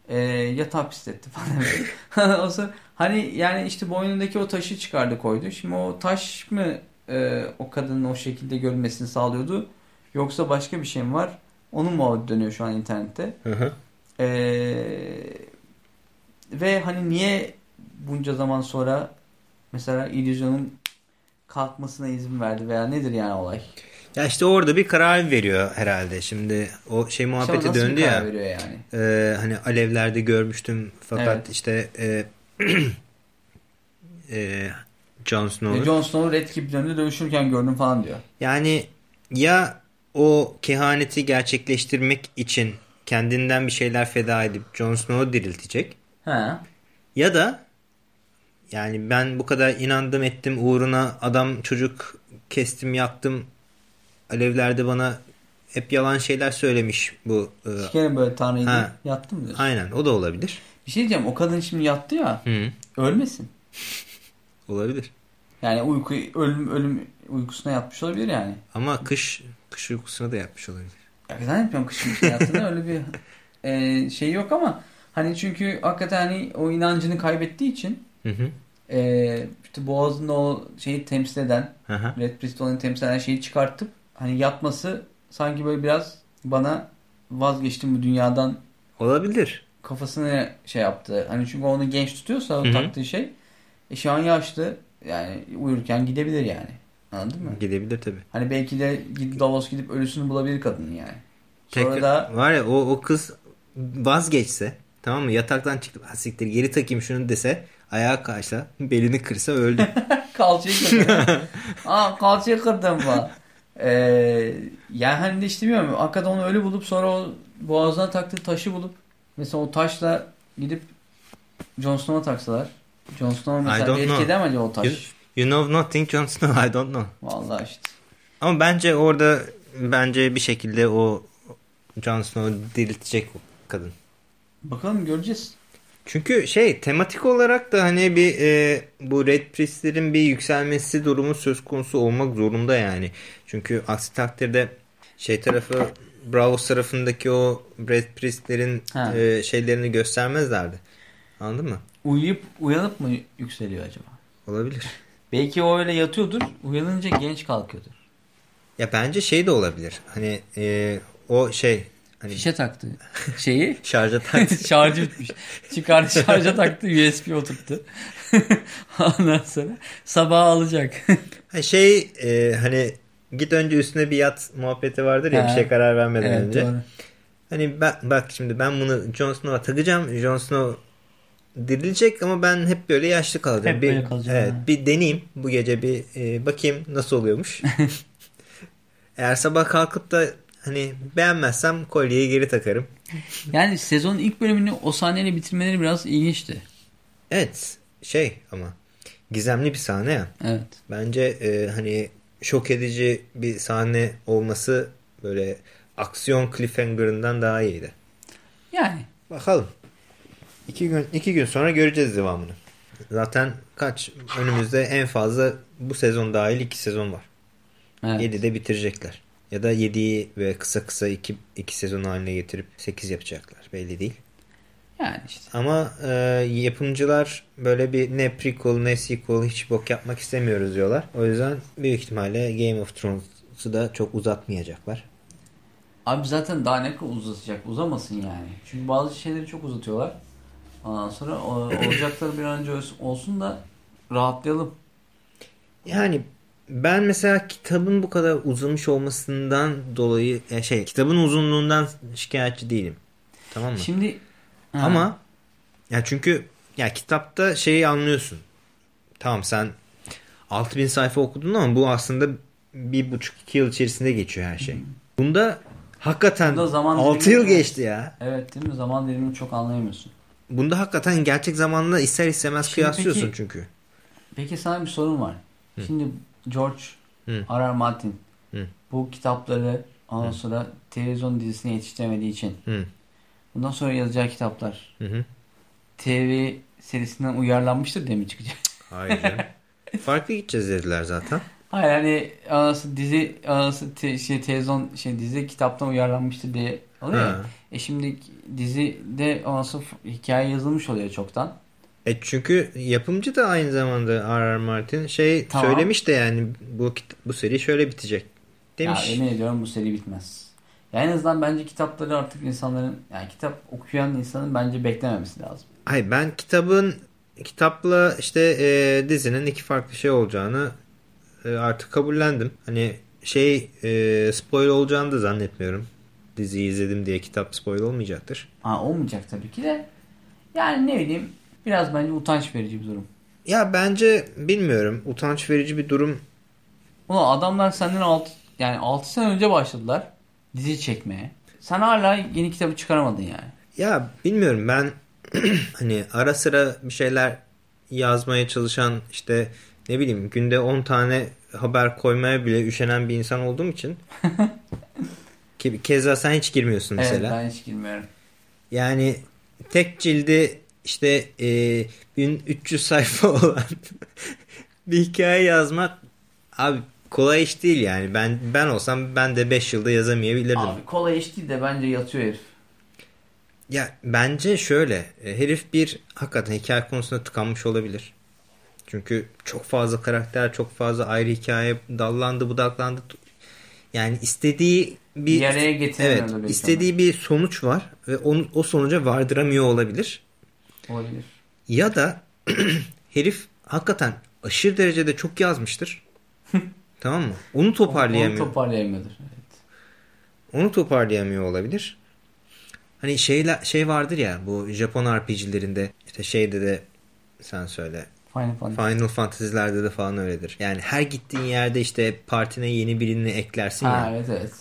Ee, yatağı pisletti falan. o sonra, hani yani işte boynundaki o taşı çıkardı koydu. Şimdi o taş mı e, o kadının o şekilde görünmesini sağlıyordu? Yoksa başka bir şey mi var? Onun mu dönüyor şu an internette? Hı hı. Ee, ve hani niye bunca zaman sonra mesela illüzyonun kalkmasına izin verdi veya nedir yani olay? Ya işte orada bir karar veriyor herhalde. Şimdi o şey İşte muhabbeti bir döndü karar ya. veriyor yani? Ee, hani alevlerde görmüştüm fakat Evet. işte e, e, Jon Snow. Ve Jon Snow'u Red önünde dövüşürken gördüm falan diyor. Yani ya o kehaneti gerçekleştirmek için kendinden bir şeyler feda edip Jon Snow'u diriltecek He. ya da yani ben bu kadar inandım ettim uğruna adam çocuk kestim yaktım alevlerde bana hep yalan şeyler söylemiş bu. e, Sikerim böyle tanrıyı Ha. yattı mı diyorsun? aynen o da olabilir. Bir şey diyeceğim o kadın şimdi yattı ya Hı, ölmesin. olabilir. Yani uyku ölüm ölüm uykusuna yatmış olabilir yani. Ama kış kış uykusuna da yapmış olabilir. Ya zannetmiyorum kışın bir şey yattığında öyle bir e, şey yok ama hani çünkü hakikaten hani o inancını kaybettiği için Hı hı. E, işte boğazında o şeyi temsil eden Hı hı. Red Bristol'un temsil eden şeyi çıkartıp hani yatması sanki böyle biraz bana vazgeçtim bu dünyadan Olabilir. kafasını şey yaptı. Hani çünkü onu genç tutuyorsa o Hı hı. taktığı şey. E şu an yaşlı yani uyurken gidebilir yani. Anladın mı? Gidebilir tabii. Hani belki de Davos gidip ölüsünü bulabilir kadının yani. Sonra Tekrar- da var ya o, o kız vazgeçse tamam mı yataktan çıkıp "Ha, siktir geri takayım şunu dese ayağa kaçsa belini kırsa öldü. kalçayı kırdım. Aa kalçayı kırdım falan. Ee, yani hani işte bilmiyorum. Hakikaten onu ölü bulup sonra o boğazına taktığı taşı bulup mesela o taşla gidip Jon Snow'a taksalar. Jon Snow mesela know. acaba o taş? You, you know nothing Jon Snow I don't know. Vallahi işte. Ama bence orada bence bir şekilde o Jon Snow'u diriltecek kadın. Bakalım göreceğiz. Çünkü şey tematik olarak da hani bir e, bu Red Priest'lerin bir yükselmesi durumu söz konusu olmak zorunda yani. Çünkü aksi takdirde şey tarafı Bravos tarafındaki o Red Priest'lerin e, şeylerini göstermezlerdi. Anladın mı? Uyuyup uyanıp mı yükseliyor acaba? Olabilir. Belki o öyle yatıyordur. Uyanınca genç kalkıyordur. Ya bence şey de olabilir. Hani e, o şey hani Fişe taktı şeyi. şarja tak. Şarjı bitmiş. Çıkardı şarja taktı USB oturttu. Ondan sonra sabah alacak. Şey e, hani git önce üstüne bir yat muhabbeti vardır ya Ha. bir şey karar vermeden evet önce. doğru. Hani ben, bak şimdi ben bunu Jon Snow'a takacağım. Jon Snow dirilecek ama ben hep böyle yaşlı kalacağım. Hep bir, böyle kalacağım, Evet, bir deneyeyim bu gece bir e, bakayım nasıl oluyormuş. Eğer sabah kalkıp da hani beğenmezsem kolyeyi geri takarım. Yani sezonun ilk bölümünü o sahneyle bitirmeleri biraz ilginçti. Evet şey ama gizemli bir sahne ya. Evet. Bence e, hani şok edici bir sahne olması böyle aksiyon cliffhanger'ından daha iyiydi. Yani Bakalım. İki gün, iki gün sonra göreceğiz devamını. Zaten kaç önümüzde en fazla bu sezon dahil iki sezon var. evet. 7'de bitirecekler. Ya da 7'yi ve kısa kısa iki, iki sezon haline getirip 8 yapacaklar. Belli değil. Yani işte. Ama e, yapımcılar böyle bir ne prequel ne sequel hiç bok yapmak istemiyoruz diyorlar. O yüzden büyük ihtimalle Game of Thrones'u da çok uzatmayacaklar. Abi zaten daha ne kadar uzatacak? Uzamasın yani. Çünkü bazı şeyleri çok uzatıyorlar. Ondan sonra olacakları bir an önce olsun da rahatlayalım. Yani ben mesela kitabın bu kadar uzamış olmasından dolayı şey kitabın uzunluğundan şikayetçi değilim. Tamam mı? Şimdi ha, Ama ya çünkü ya kitapta şeyi anlıyorsun. Tamam sen 6000 sayfa okudun ama bu aslında bir buçuk iki yıl içerisinde geçiyor her şey. Bunda hakikaten Bunda zaman 6 dilimi- yıl geçti ya. Evet değil mi? Zaman dilimini çok anlayamıyorsun. Bunda hakikaten gerçek zamanla ister istemez Şimdi kıyaslıyorsun peki- çünkü. Peki sana bir sorun var. Şimdi George Hı. R. R. Martin Hı. bu kitapları ondan sonra televizyon dizisine yetiştiremediği için Hı. bundan sonra yazacağı kitaplar Hı hı. TV serisinden uyarlanmıştır diye mi çıkacak? Hayır. Farklı gideceğiz dediler zaten. Hayır hani anası dizi anası te, şey televizyon şey dizi kitaptan uyarlanmıştır diye oluyor ya. Ha. E şimdi dizide anası hikaye yazılmış oluyor çoktan. E çünkü yapımcı da aynı zamanda R.R. Martin şey Tamam. söylemiş de yani bu bu seri şöyle bitecek demiş. Ya emin ediyorum bu seri bitmez. Ya en azından bence kitapları artık insanların yani kitap okuyan insanın bence beklememesi lazım. Hayır ben kitabın kitapla işte e, dizinin iki farklı şey olacağını e, artık kabullendim. Hani şey e, spoil olacağını da zannetmiyorum. Diziyi izledim diye kitap spoil olmayacaktır. Ha olmayacak tabii ki de. Yani ne bileyim biraz bence utanç verici bir durum. Ya bence bilmiyorum utanç verici bir durum. Ulan adamlar senden 6 yani 6 sene önce başladılar dizi çekmeye. Sen hala yeni kitabı çıkaramadın yani. Ya bilmiyorum ben hani ara sıra bir şeyler yazmaya çalışan işte ne bileyim günde 10 tane haber koymaya bile üşenen bir insan olduğum için keza sen hiç girmiyorsun mesela. Evet ben hiç girmiyorum. Yani tek cildi işte e, 1300 sayfa olan bir hikaye yazmak abi kolay iş değil yani. Ben ben olsam ben de 5 yılda yazamayabilirdim. Abi kolay iş değil de bence yatıyor herif. Ya bence şöyle e, herif bir hakikaten hikaye konusunda tıkanmış olabilir. Çünkü çok fazla karakter, çok fazla ayrı hikaye dallandı, budaklandı. Yani istediği bir Bir araya evet, istediği bir sonuç var ve onu, o sonuca vardıramıyor olabilir. Olabilir. Ya da herif hakikaten aşırı derecede çok yazmıştır. tamam mı? Onu toparlayamıyor. Onu toparlayamıyordur. Evet. Onu toparlayamıyor olabilir. Hani şeyler şey vardır ya bu Japon RPG'lerinde işte şeyde de sen söyle. Final Fantasy. Final Fantasy'lerde de falan öyledir. Yani her gittiğin yerde işte partine yeni birini eklersin Ha, ya. evet evet.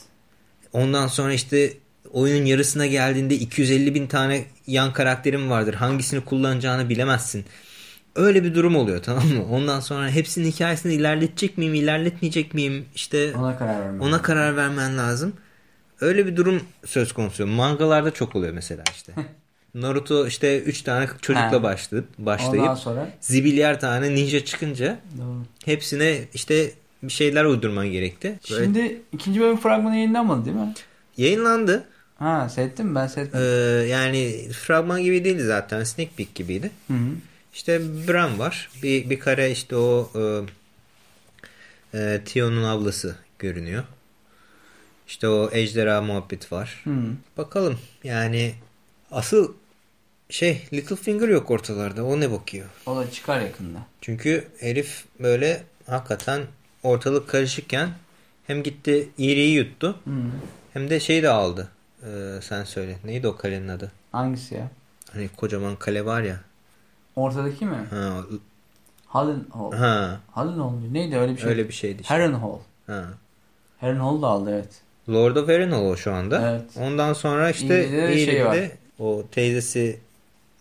Ondan sonra işte oyunun yarısına geldiğinde 250 bin tane yan karakterin vardır. Hangisini kullanacağını bilemezsin. Öyle bir durum oluyor tamam mı? Ondan sonra hepsinin hikayesini ilerletecek miyim, ilerletmeyecek miyim? İşte Ona karar vermem. ona karar vermen lazım. Öyle bir durum söz konusu. Mangalarda çok oluyor mesela işte. Naruto işte 3 tane çocukla Ha. başlayıp başlayıp Ondan sonra zibilyar tane ninja çıkınca Doğru. hepsine işte bir şeyler uydurman gerekti. Böyle Şimdi ikinci bölüm fragmanı yayınlanmadı değil mi? yayınlandı. Ha seyrettin mi? Ben seyrettim. Ee, yani fragman gibi değildi zaten. Sneak peek gibiydi. Hı hı. İşte Bran var. Bir, bir kare işte o e, e, Theon'un ablası görünüyor. İşte o ejderha muhabbet var. Hı. Bakalım yani asıl şey Littlefinger yok ortalarda. O ne bakıyor? O da çıkar yakında. Çünkü herif böyle hakikaten ortalık karışıkken hem gitti iyiliği yuttu Hı. hem de şey de aldı. Ee, sen söyle. Neydi o kalenin adı? Hangisi ya? Hani kocaman kale var ya. Ortadaki mi? Ha, Harrenhal. ha Harrenhal mı? Neydi öyle bir şey? öyle bir şeydi. işte. Harrenhal. Ha. Harrenhal da aldı evet. Lord of Harrenhal o şu anda. Evet. Ondan sonra işte İngilizce'de de şey var. o teyzesi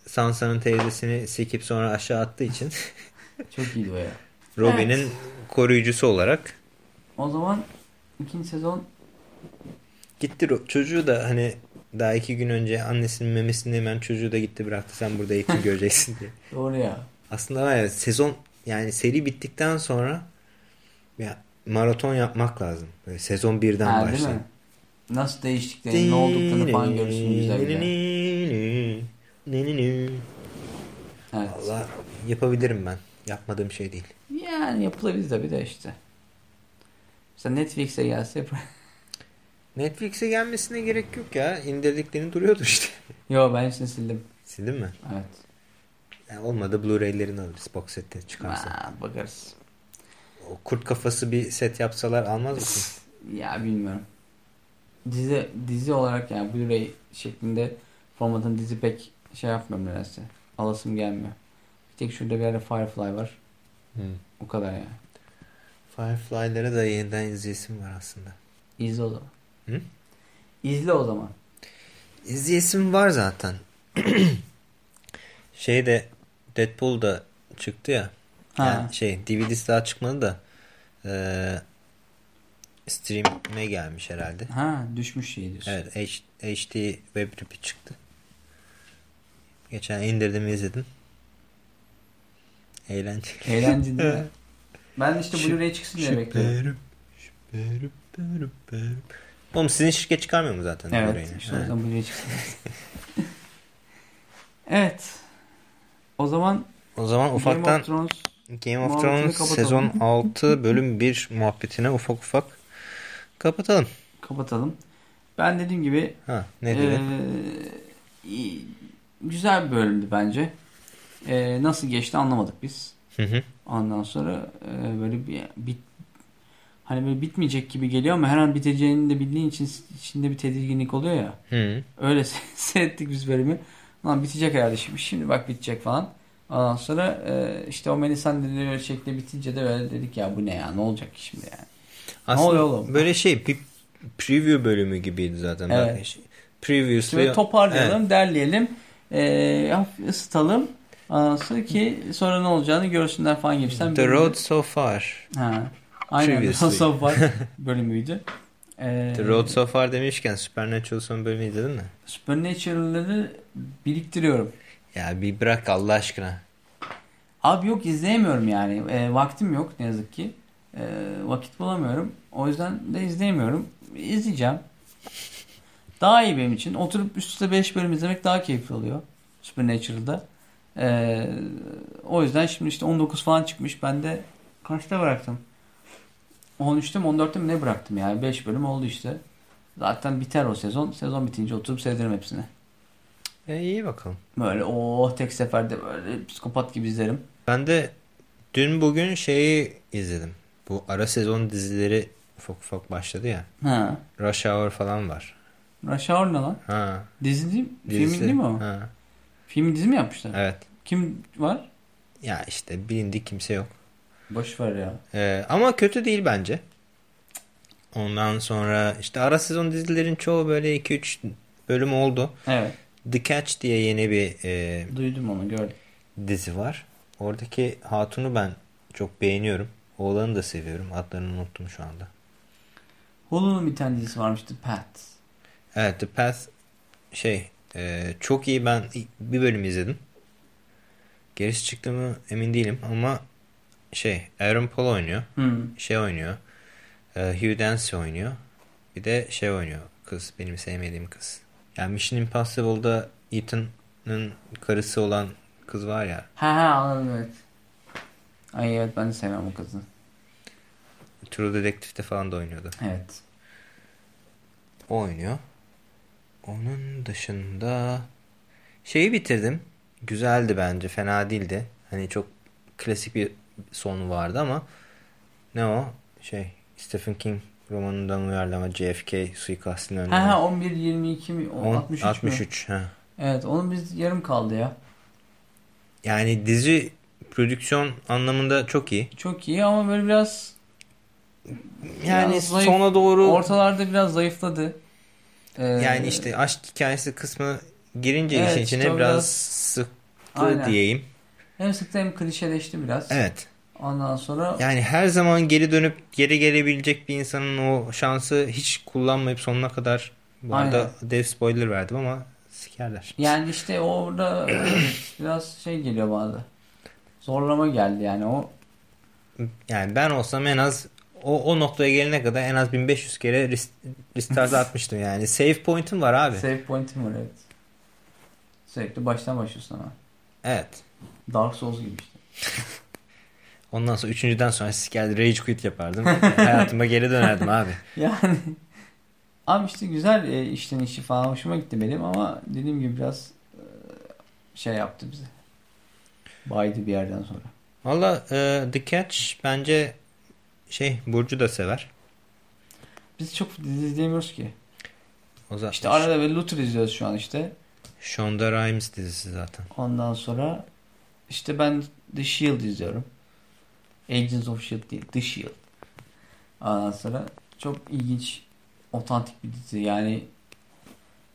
Sansa'nın teyzesini sikip sonra aşağı attığı için Çok iyiydi o ya. Robin'in koruyucusu olarak O zaman ikinci sezon gitti. Çocuğu da hani daha iki gün önce annesinin memesini hemen çocuğu da gitti bıraktı. Sen burada eğitim göreceksin diye. doğru ya. Aslında var ya sezon yani seri bittikten sonra ya maraton yapmak lazım. Böyle sezon birden Ha, mi? Nasıl değiştiklerini, ne olduklarını falan görürsün güzel güzel. Evet. Valla yapabilirim ben. Yapmadığım şey değil. Yani yapılabilir tabii de işte. Mesela Netflix'e gelse yapar. Netflix'e gelmesine gerek yok ya. İndirdiklerini duruyordu işte. Yo ben hepsini sildim. Sildin mi? Evet. Yani olmadı Blu-ray'lerini alırız. Box sette çıkarsa. Ha, bakarız. O kurt kafası bir set yapsalar almaz mısın? Ya bilmiyorum. Dizi dizi olarak yani Blu-ray şeklinde formatın dizi pek şey yapmıyorum nedense. Alasım gelmiyor. Bir tek şurada bir yerde Firefly var. Hı. O kadar yani. Firefly'ları da yeniden izleyesim var aslında. İzle o zaman. Hı? İzle o zaman. İzleyesim var zaten. Şeyde Deadpool da çıktı ya. Ha. Yani şey DVD'si daha çıkmadı da eee stream'e gelmiş herhalde. Ha düşmüş şey diyorsun. Evet H- HD web tripi çıktı. Geçen indirdim izledim. Eğlenceli. Eğlenceli değil mi? Ben işte Blu-ray çıksın diye bekliyorum. Oğlum sizin şirket çıkarmıyor mu zaten? Evet. O Ha. yüzden Blu-ray çıksın. evet. O zaman O zaman Game ufaktan of Thrones Game of Thrones sezon 6 bölüm 1 muhabbetine ufak ufak kapatalım. kapatalım. Ben dediğim gibi Ha ne dedi? Ee, iyi- güzel bir bölümdü bence. Ee, nasıl geçti anlamadık biz. Hı hı. Ondan sonra e, böyle bir bit hani böyle bitmeyecek gibi geliyor ama her an biteceğini de bildiğin için içinde bir tedirginlik oluyor ya. Hı. Öyle seyrettik biz bölümü. Lan bitecek herhalde şimdi. Şimdi bak bitecek falan. Ondan sonra e, işte o Melisandre'nin öyle şekilde bitince de öyle dedik ya bu ne ya ne olacak ki şimdi yani. Aslında oluyor oğlum? böyle şey bir preview bölümü gibiydi zaten. Evet. Bak, şey, previously Şimdi toparlayalım, derleyelim, e, ısıtalım. Sonra ki sonra ne olacağını görsünler falan gibisinden. The bir- Road So Far. Ha. Aynen. Previously. So far bölümüydü. E, The Road So Far demişken Supernatural son bölümü izledin mi? Supernatural'ları biriktiriyorum. Ya bir bırak Allah aşkına. Abi yok izleyemiyorum yani. E, vaktim yok ne yazık ki. E, vakit bulamıyorum. O yüzden de izleyemiyorum. İzleyeceğim. Daha iyi benim için. Oturup üst üste 5 bölüm izlemek daha keyifli oluyor. Supernatural'da. E, o yüzden şimdi işte 19 falan çıkmış. Ben de kaçta bıraktım? 13'te mi 14'te mi ne bıraktım yani. 5 bölüm oldu işte. Zaten biter o sezon. Sezon bitince oturup seyrederim hepsini. Ya iyi bakalım. Böyle oh tek seferde böyle psikopat gibi izlerim. Ben de dün bugün şeyi izledim. Bu ara sezon dizileri ufak ufak başladı ya. Ha. Rush Hour falan var. Rush Hour ne lan? Ha. Dizi değil, dizisi. filmin değil mi o? Ha. Filmi dizi mi yapmışlar? Evet. Kim var? Ya işte bilindik kimse yok. Boş ver ya. Ee, ama kötü değil bence. Ondan sonra işte ara sezon dizilerin çoğu böyle 2-3 bölüm oldu. Evet. The Catch diye yeni bir e, Duydum onu gördüm. dizi var. Oradaki hatunu ben çok beğeniyorum. Oğlanı da seviyorum. Adlarını unuttum şu anda. Hulu'nun bir tane dizisi varmış The Path. Evet The Path şey e, çok iyi ben bir bölüm izledim. Gerisi çıktı mı emin değilim ama şey Aaron Paul oynuyor. Hmm. Şey oynuyor. e, Hugh Dancy oynuyor. Bir de şey oynuyor. Kız benim sevmediğim kız. Yani Mission Impossible'da Ethan'ın karısı olan kız var ya. Ha ha anladım evet. Ay evet ben de sevmem o kızı. True Detective'de falan da oynuyordu. Evet. O oynuyor. Onun dışında şeyi bitirdim. Güzeldi bence. Fena değildi. Hani çok klasik bir sonu vardı ama ne o? Şey Stephen King romanından uyarlama JFK suikastinin önüne. Ha ha 11 22 mi? O, On- 63, 63 mü? ha. Evet onun biz yarım kaldı ya. Yani dizi prodüksiyon anlamında çok iyi. Çok iyi ama böyle biraz Yani Biraz zayıf. sona doğru ortalarda biraz zayıfladı. Ee, yani işte aşk hikayesi kısmı girince Evet, işin içine biraz biraz- sıktı Aynen. diyeyim. Hem sıktı hem klişeleşti biraz. Evet. Ondan sonra Yani her zaman geri dönüp geri gelebilecek bir insanın o şansı hiç kullanmayıp sonuna kadar bu arada Aynen. dev spoiler verdim ama sikerler. Yani işte orada biraz şey geliyor da. Zorlama geldi yani o. Yani ben olsam en az o, o noktaya gelene kadar en az 1500 kere rest- restart atmıştım yani. Save point'im var abi. Save point'im var evet. Sürekli baştan başlıyorsun ama. Evet. Dark Souls gibi işte. Ondan sonra üçüncüden sonra sikerdi rage quit yapardım. Hayatıma geri dönerdim abi. Yani abi işte güzel e, işten işi falan hoşuma gitti benim ama dediğim gibi biraz e, şey yaptı bize. Baydı bir yerden sonra. Valla e, The Catch bence şey Burcu da sever. Biz çok dizi izleyemiyoruz ki. O zaman İşte arada böyle Luther izliyoruz şu an işte. Shonda Rhimes dizisi zaten. Ondan sonra işte ben The Shield izliyorum. Agents of Shield değil. The Shield. Ondan sonra çok ilginç, otantik bir dizi. Yani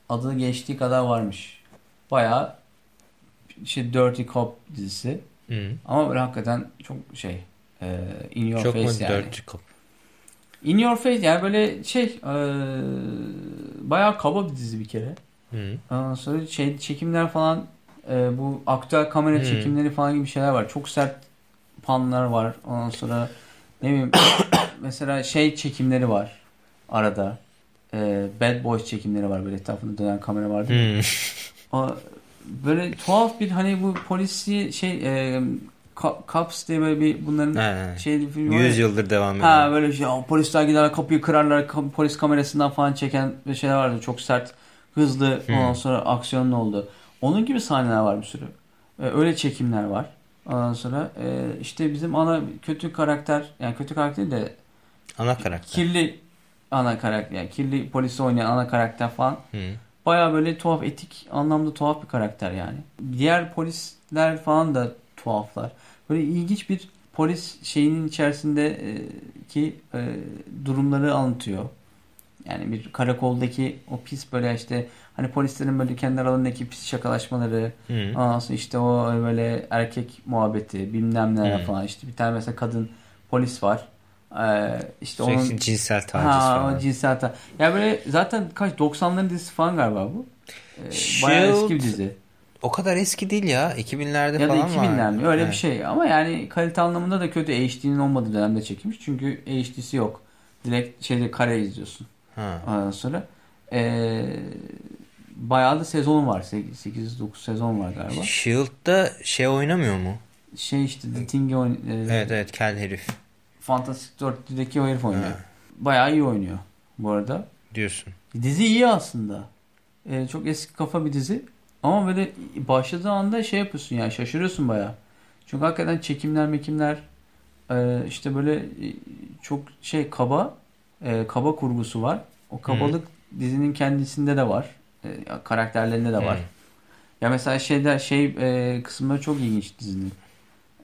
adı geçtiği kadar varmış. Bayağı şey Dirty Cop dizisi. Hı. Ama böyle hakikaten çok şey e, in your Çok mu face yani. dirty cop? In your face yani böyle şey e, bayağı kaba bir dizi bir kere. Hı. Ondan sonra şey çekimler falan e, bu aktüel kamera Hmm. çekimleri falan gibi şeyler var. Çok sert panlar var. Ondan sonra ne bileyim mesela şey çekimleri var arada. E, Bad Boys çekimleri var böyle etrafında dönen kamera vardı. Hı. O, böyle tuhaf bir hani bu polisi şey e, Cops diye böyle bir bunların Ha. şey bir film var ya. 100 yıldır devam ediyor. Ha böyle şey polisler gider kapıyı kırarlar polis kamerasından falan çeken bir şeyler vardı. Çok sert, hızlı Hmm. ondan sonra aksiyonlu oldu. Onun gibi sahneler var bir sürü. Ee, öyle çekimler var. Ondan sonra e, işte bizim ana kötü karakter yani kötü karakter de Ana karakter. kirli ana karakter yani kirli polisi oynayan ana karakter falan Hı. baya böyle tuhaf etik anlamda tuhaf bir karakter yani. Diğer polisler falan da tuhaflar. Böyle ilginç bir polis şeyinin içerisindeki e, durumları anlatıyor. Yani bir karakoldaki o pis böyle işte hani polislerin böyle kendi aralarındaki pis şakalaşmaları ondan sonra işte o böyle erkek muhabbeti bilmem neler Hmm. falan işte bir tane mesela kadın polis var. Ee, işte Sürekli onun cinsel taciz Ha, falan. cinsel ta- Ya böyle zaten kaç 90'ların dizisi falan galiba bu. Ee, Shield- bayağı eski bir dizi. O kadar eski değil ya. 2000'lerde Ya da falan 2000'ler mi? var. Öyle Evet. bir şey. Ama yani kalite anlamında da kötü. HD'nin olmadığı dönemde çekilmiş. Çünkü HD'si yok. Direkt şeyde kare izliyorsun. Ha. Ondan sonra ee, bayağı da sezon var. 8-9 sezon var galiba. Shield'da şey oynamıyor mu? Şey işte The Thing'i oyn- ee, Evet evet kel herif Fantastic Dörtlü'deki o herif oynuyor. Ha. Bayağı iyi oynuyor bu arada. diyorsun. Dizi iyi aslında. Ee, çok eski kafa bir dizi. Ama böyle başladığı anda şey yapıyorsun yani şaşırıyorsun bayağı. Çünkü hakikaten çekimler mekimler e, işte böyle e, çok şey kaba e, kaba kurgusu var. O kabalık dizinin kendisinde de var. E, karakterlerinde de var. Hı. Ya mesela şeyde şey e, kısımları çok ilginç dizinin.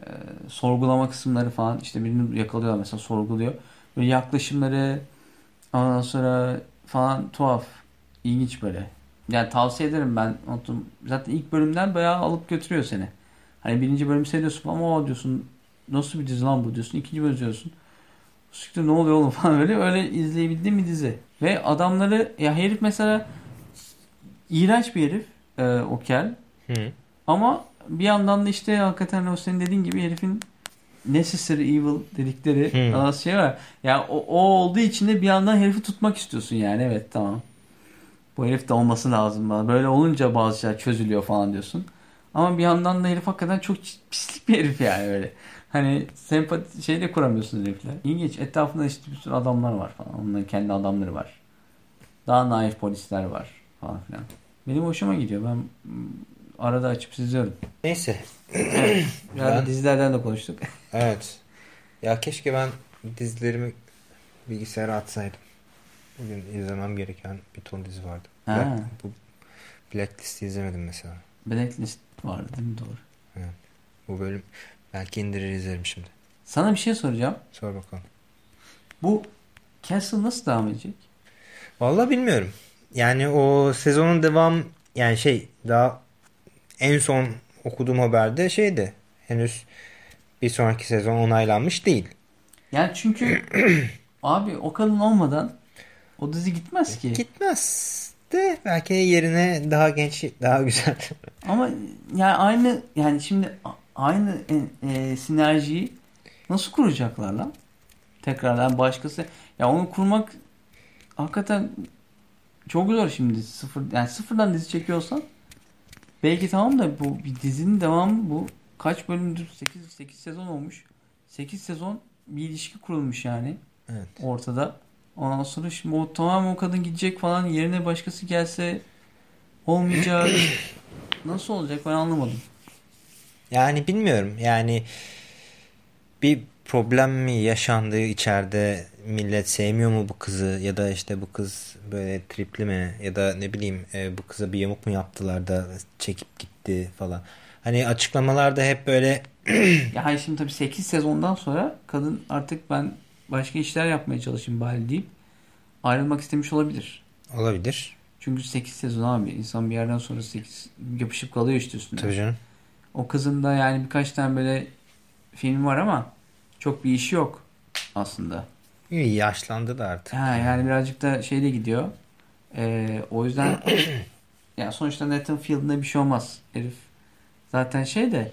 E, sorgulama kısımları falan işte birini yakalıyorlar mesela sorguluyor. Böyle yaklaşımları ondan sonra falan tuhaf. ilginç böyle. Yani tavsiye ederim ben. Unuttum. Zaten ilk bölümden bayağı alıp götürüyor seni. Hani birinci bölümü seviyorsun ama o diyorsun nasıl bir dizi lan bu diyorsun. İkinci bölüm diyorsun. Siktir ne oluyor oğlum falan böyle öyle izleyebildiğim bir dizi. Ve adamları ya herif mesela iğrenç bir herif e, o kel. Hı. Ama bir yandan da işte hakikaten o senin dediğin gibi herifin necessary evil dedikleri Hmm. şey var. Ya o, o olduğu için de bir yandan herifi tutmak istiyorsun yani. Evet tamam. Bu herif de olması lazım bana. Böyle olunca bazı şeyler çözülüyor falan diyorsun. Ama bir yandan da herif hakikaten çok pislik bir herif yani böyle. Hani sempati şey de kuramıyorsun herifle. İlginç. Etrafında işte bir sürü adamlar var falan. Onların kendi adamları var. Daha naif polisler var falan filan. Benim hoşuma gidiyor. Ben mm, arada açıp izliyorum. Neyse. Yani Ben- dizilerden de konuştuk. Evet. Ya keşke ben dizilerimi bilgisayara atsaydım. Bugün izlemem gereken bir ton dizi vardı. Ha. Black, bu Blacklist'i izlemedim mesela. Blacklist vardı değil mi? Doğru. Bu bölüm belki indirir izlerim şimdi. Sana bir şey soracağım. Sor bakalım. Bu Castle nasıl devam edecek? Vallahi bilmiyorum. Yani o sezonun devam yani şey daha en son okuduğum haberde şeydi. Henüz bir sonraki sezon onaylanmış değil. Yani çünkü abi o kadın olmadan o dizi gitmez ki. Gitmez de belki yerine daha genç, daha güzel. Ama yani aynı yani şimdi aynı e, e, sinerjiyi nasıl kuracaklar lan? Tekrardan başkası. Ya onu kurmak hakikaten çok zor şimdi. Sıfır yani sıfırdan dizi çekiyorsan belki tamam da bu bir dizinin devamı bu kaç bölümdür? 8 8 sezon olmuş. 8 sezon bir ilişki kurulmuş yani Evet. ortada. Ondan sonra şimdi o tamam o kadın gidecek falan yerine başkası gelse olmayacak. Nasıl olacak ben anlamadım. Yani bilmiyorum. Yani bir problem mi yaşandığı içeride millet sevmiyor mu bu kızı ya da işte bu kız böyle tripli mi ya da ne bileyim e, bu kıza bir yamuk mu yaptılar da çekip gitti falan. Hani açıklamalarda hep böyle Ya hayır şimdi tabii 8 sezondan sonra kadın artık ben başka işler yapmaya çalışayım bari deyip ayrılmak istemiş olabilir. Olabilir. Çünkü 8 sezon abi. insan bir yerden sonra 8 yapışıp kalıyor işte üstüne. Tabii canım. O kızın da yani birkaç tane böyle film var ama çok bir işi yok aslında. İyi, yaşlandı da artık. Ha, yani birazcık da şeyde gidiyor. Ee, o yüzden ya sonuçta Nathan Field'da bir şey olmaz. Herif zaten şey de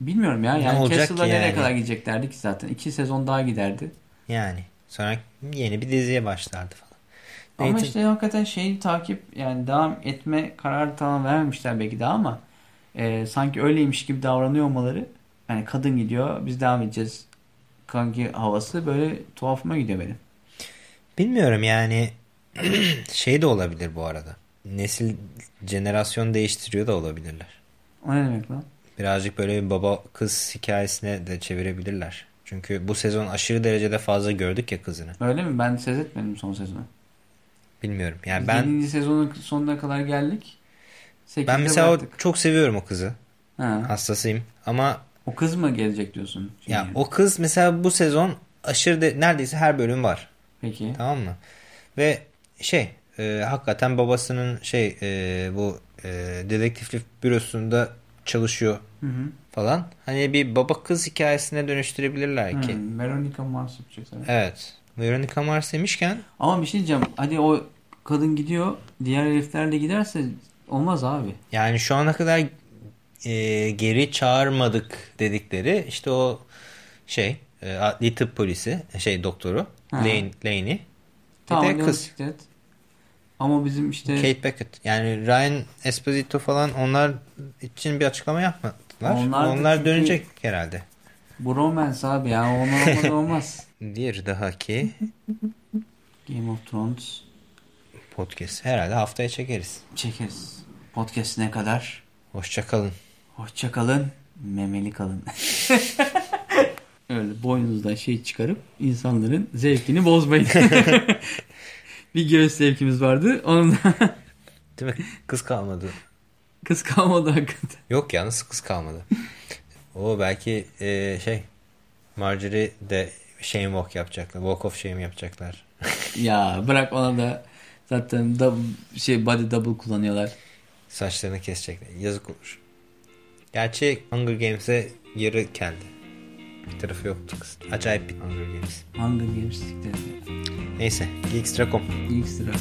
bilmiyorum ya. Ne Yani Castle'a ki nereye yani? kadar gideceklerdi ki zaten. iki sezon daha giderdi. Yani. Sonra yeni bir diziye başlardı falan. Ama Nathan- işte hakikaten şeyi takip yani devam etme kararı tamam vermemişler belki daha ama e, sanki öyleymiş gibi davranıyor olmaları yani kadın gidiyor biz devam edeceğiz kanki havası böyle tuhafıma gidiyor benim. Bilmiyorum yani şey de olabilir bu arada. Nesil jenerasyon değiştiriyor da olabilirler. O ne demek lan? Birazcık böyle bir baba kız hikayesine de çevirebilirler. Çünkü bu sezon aşırı derecede fazla gördük ya kızını. Öyle mi? Ben seyretmedim son sezonu. Bilmiyorum. Yani Biz ben yedinci sezonun sonuna kadar geldik. Sekizde ben mesela o, bıraktık. çok seviyorum o kızı. Ha. Hastasıyım. Ama O kız mı gelecek diyorsun? Şimdi? ya o kız mesela bu sezon aşırı de, neredeyse her bölüm var. Peki. Tamam mı? Ve şey e, hakikaten babasının şey e, bu e, dedektiflik bürosunda çalışıyor Hı hı. falan. Hani bir baba kız hikayesine dönüştürebilirler ki. Hı, Veronica Mars yapacak. Evet. Veronica Mars demişken Ama bir şey diyeceğim. Hadi o kadın gidiyor. Diğer herifler de giderse olmaz abi. yani şu ana kadar e, geri çağırmadık dedikleri işte o şey e, adli tıp polisi şey doktoru. Lane, Lane'i bir Tamam de hadi kız bisiklet. Ama bizim işte Kate Beckett yani Ryan Esposito falan onlar için bir açıklama yapmadılar. Onlar Onlar, dönecek herhalde. bu romance abi ya. Onlar olmadan olmaz. Bir dahaki Game of Thrones podcast herhalde haftaya çekeriz. çekeriz. Podcast ne kadar? Hoşçakalın. Hoşça kalın. Memeli kalın. Öyle boynunuzdan şey çıkarıp insanların zevkini bozmayın. bir göğüs zevkimiz vardı. Onun da Değil mi? Kız kalmadı. kız kalmadı hakikaten. Yok ya nasıl kız kalmadı? o belki e, şey Marjorie de shame walk yapacaklar. Walk of shame yapacaklar. Ya bırak ona da zaten dub- şey body double kullanıyorlar. Saçlarını kesecekler. Yazık olur. Gerçi Hunger Games'e yarı geldi. Bir tarafı yoktu kız. Acayip bir Hunger Games. Hunger Games. Neyse. Geekstra.com İlk sıra.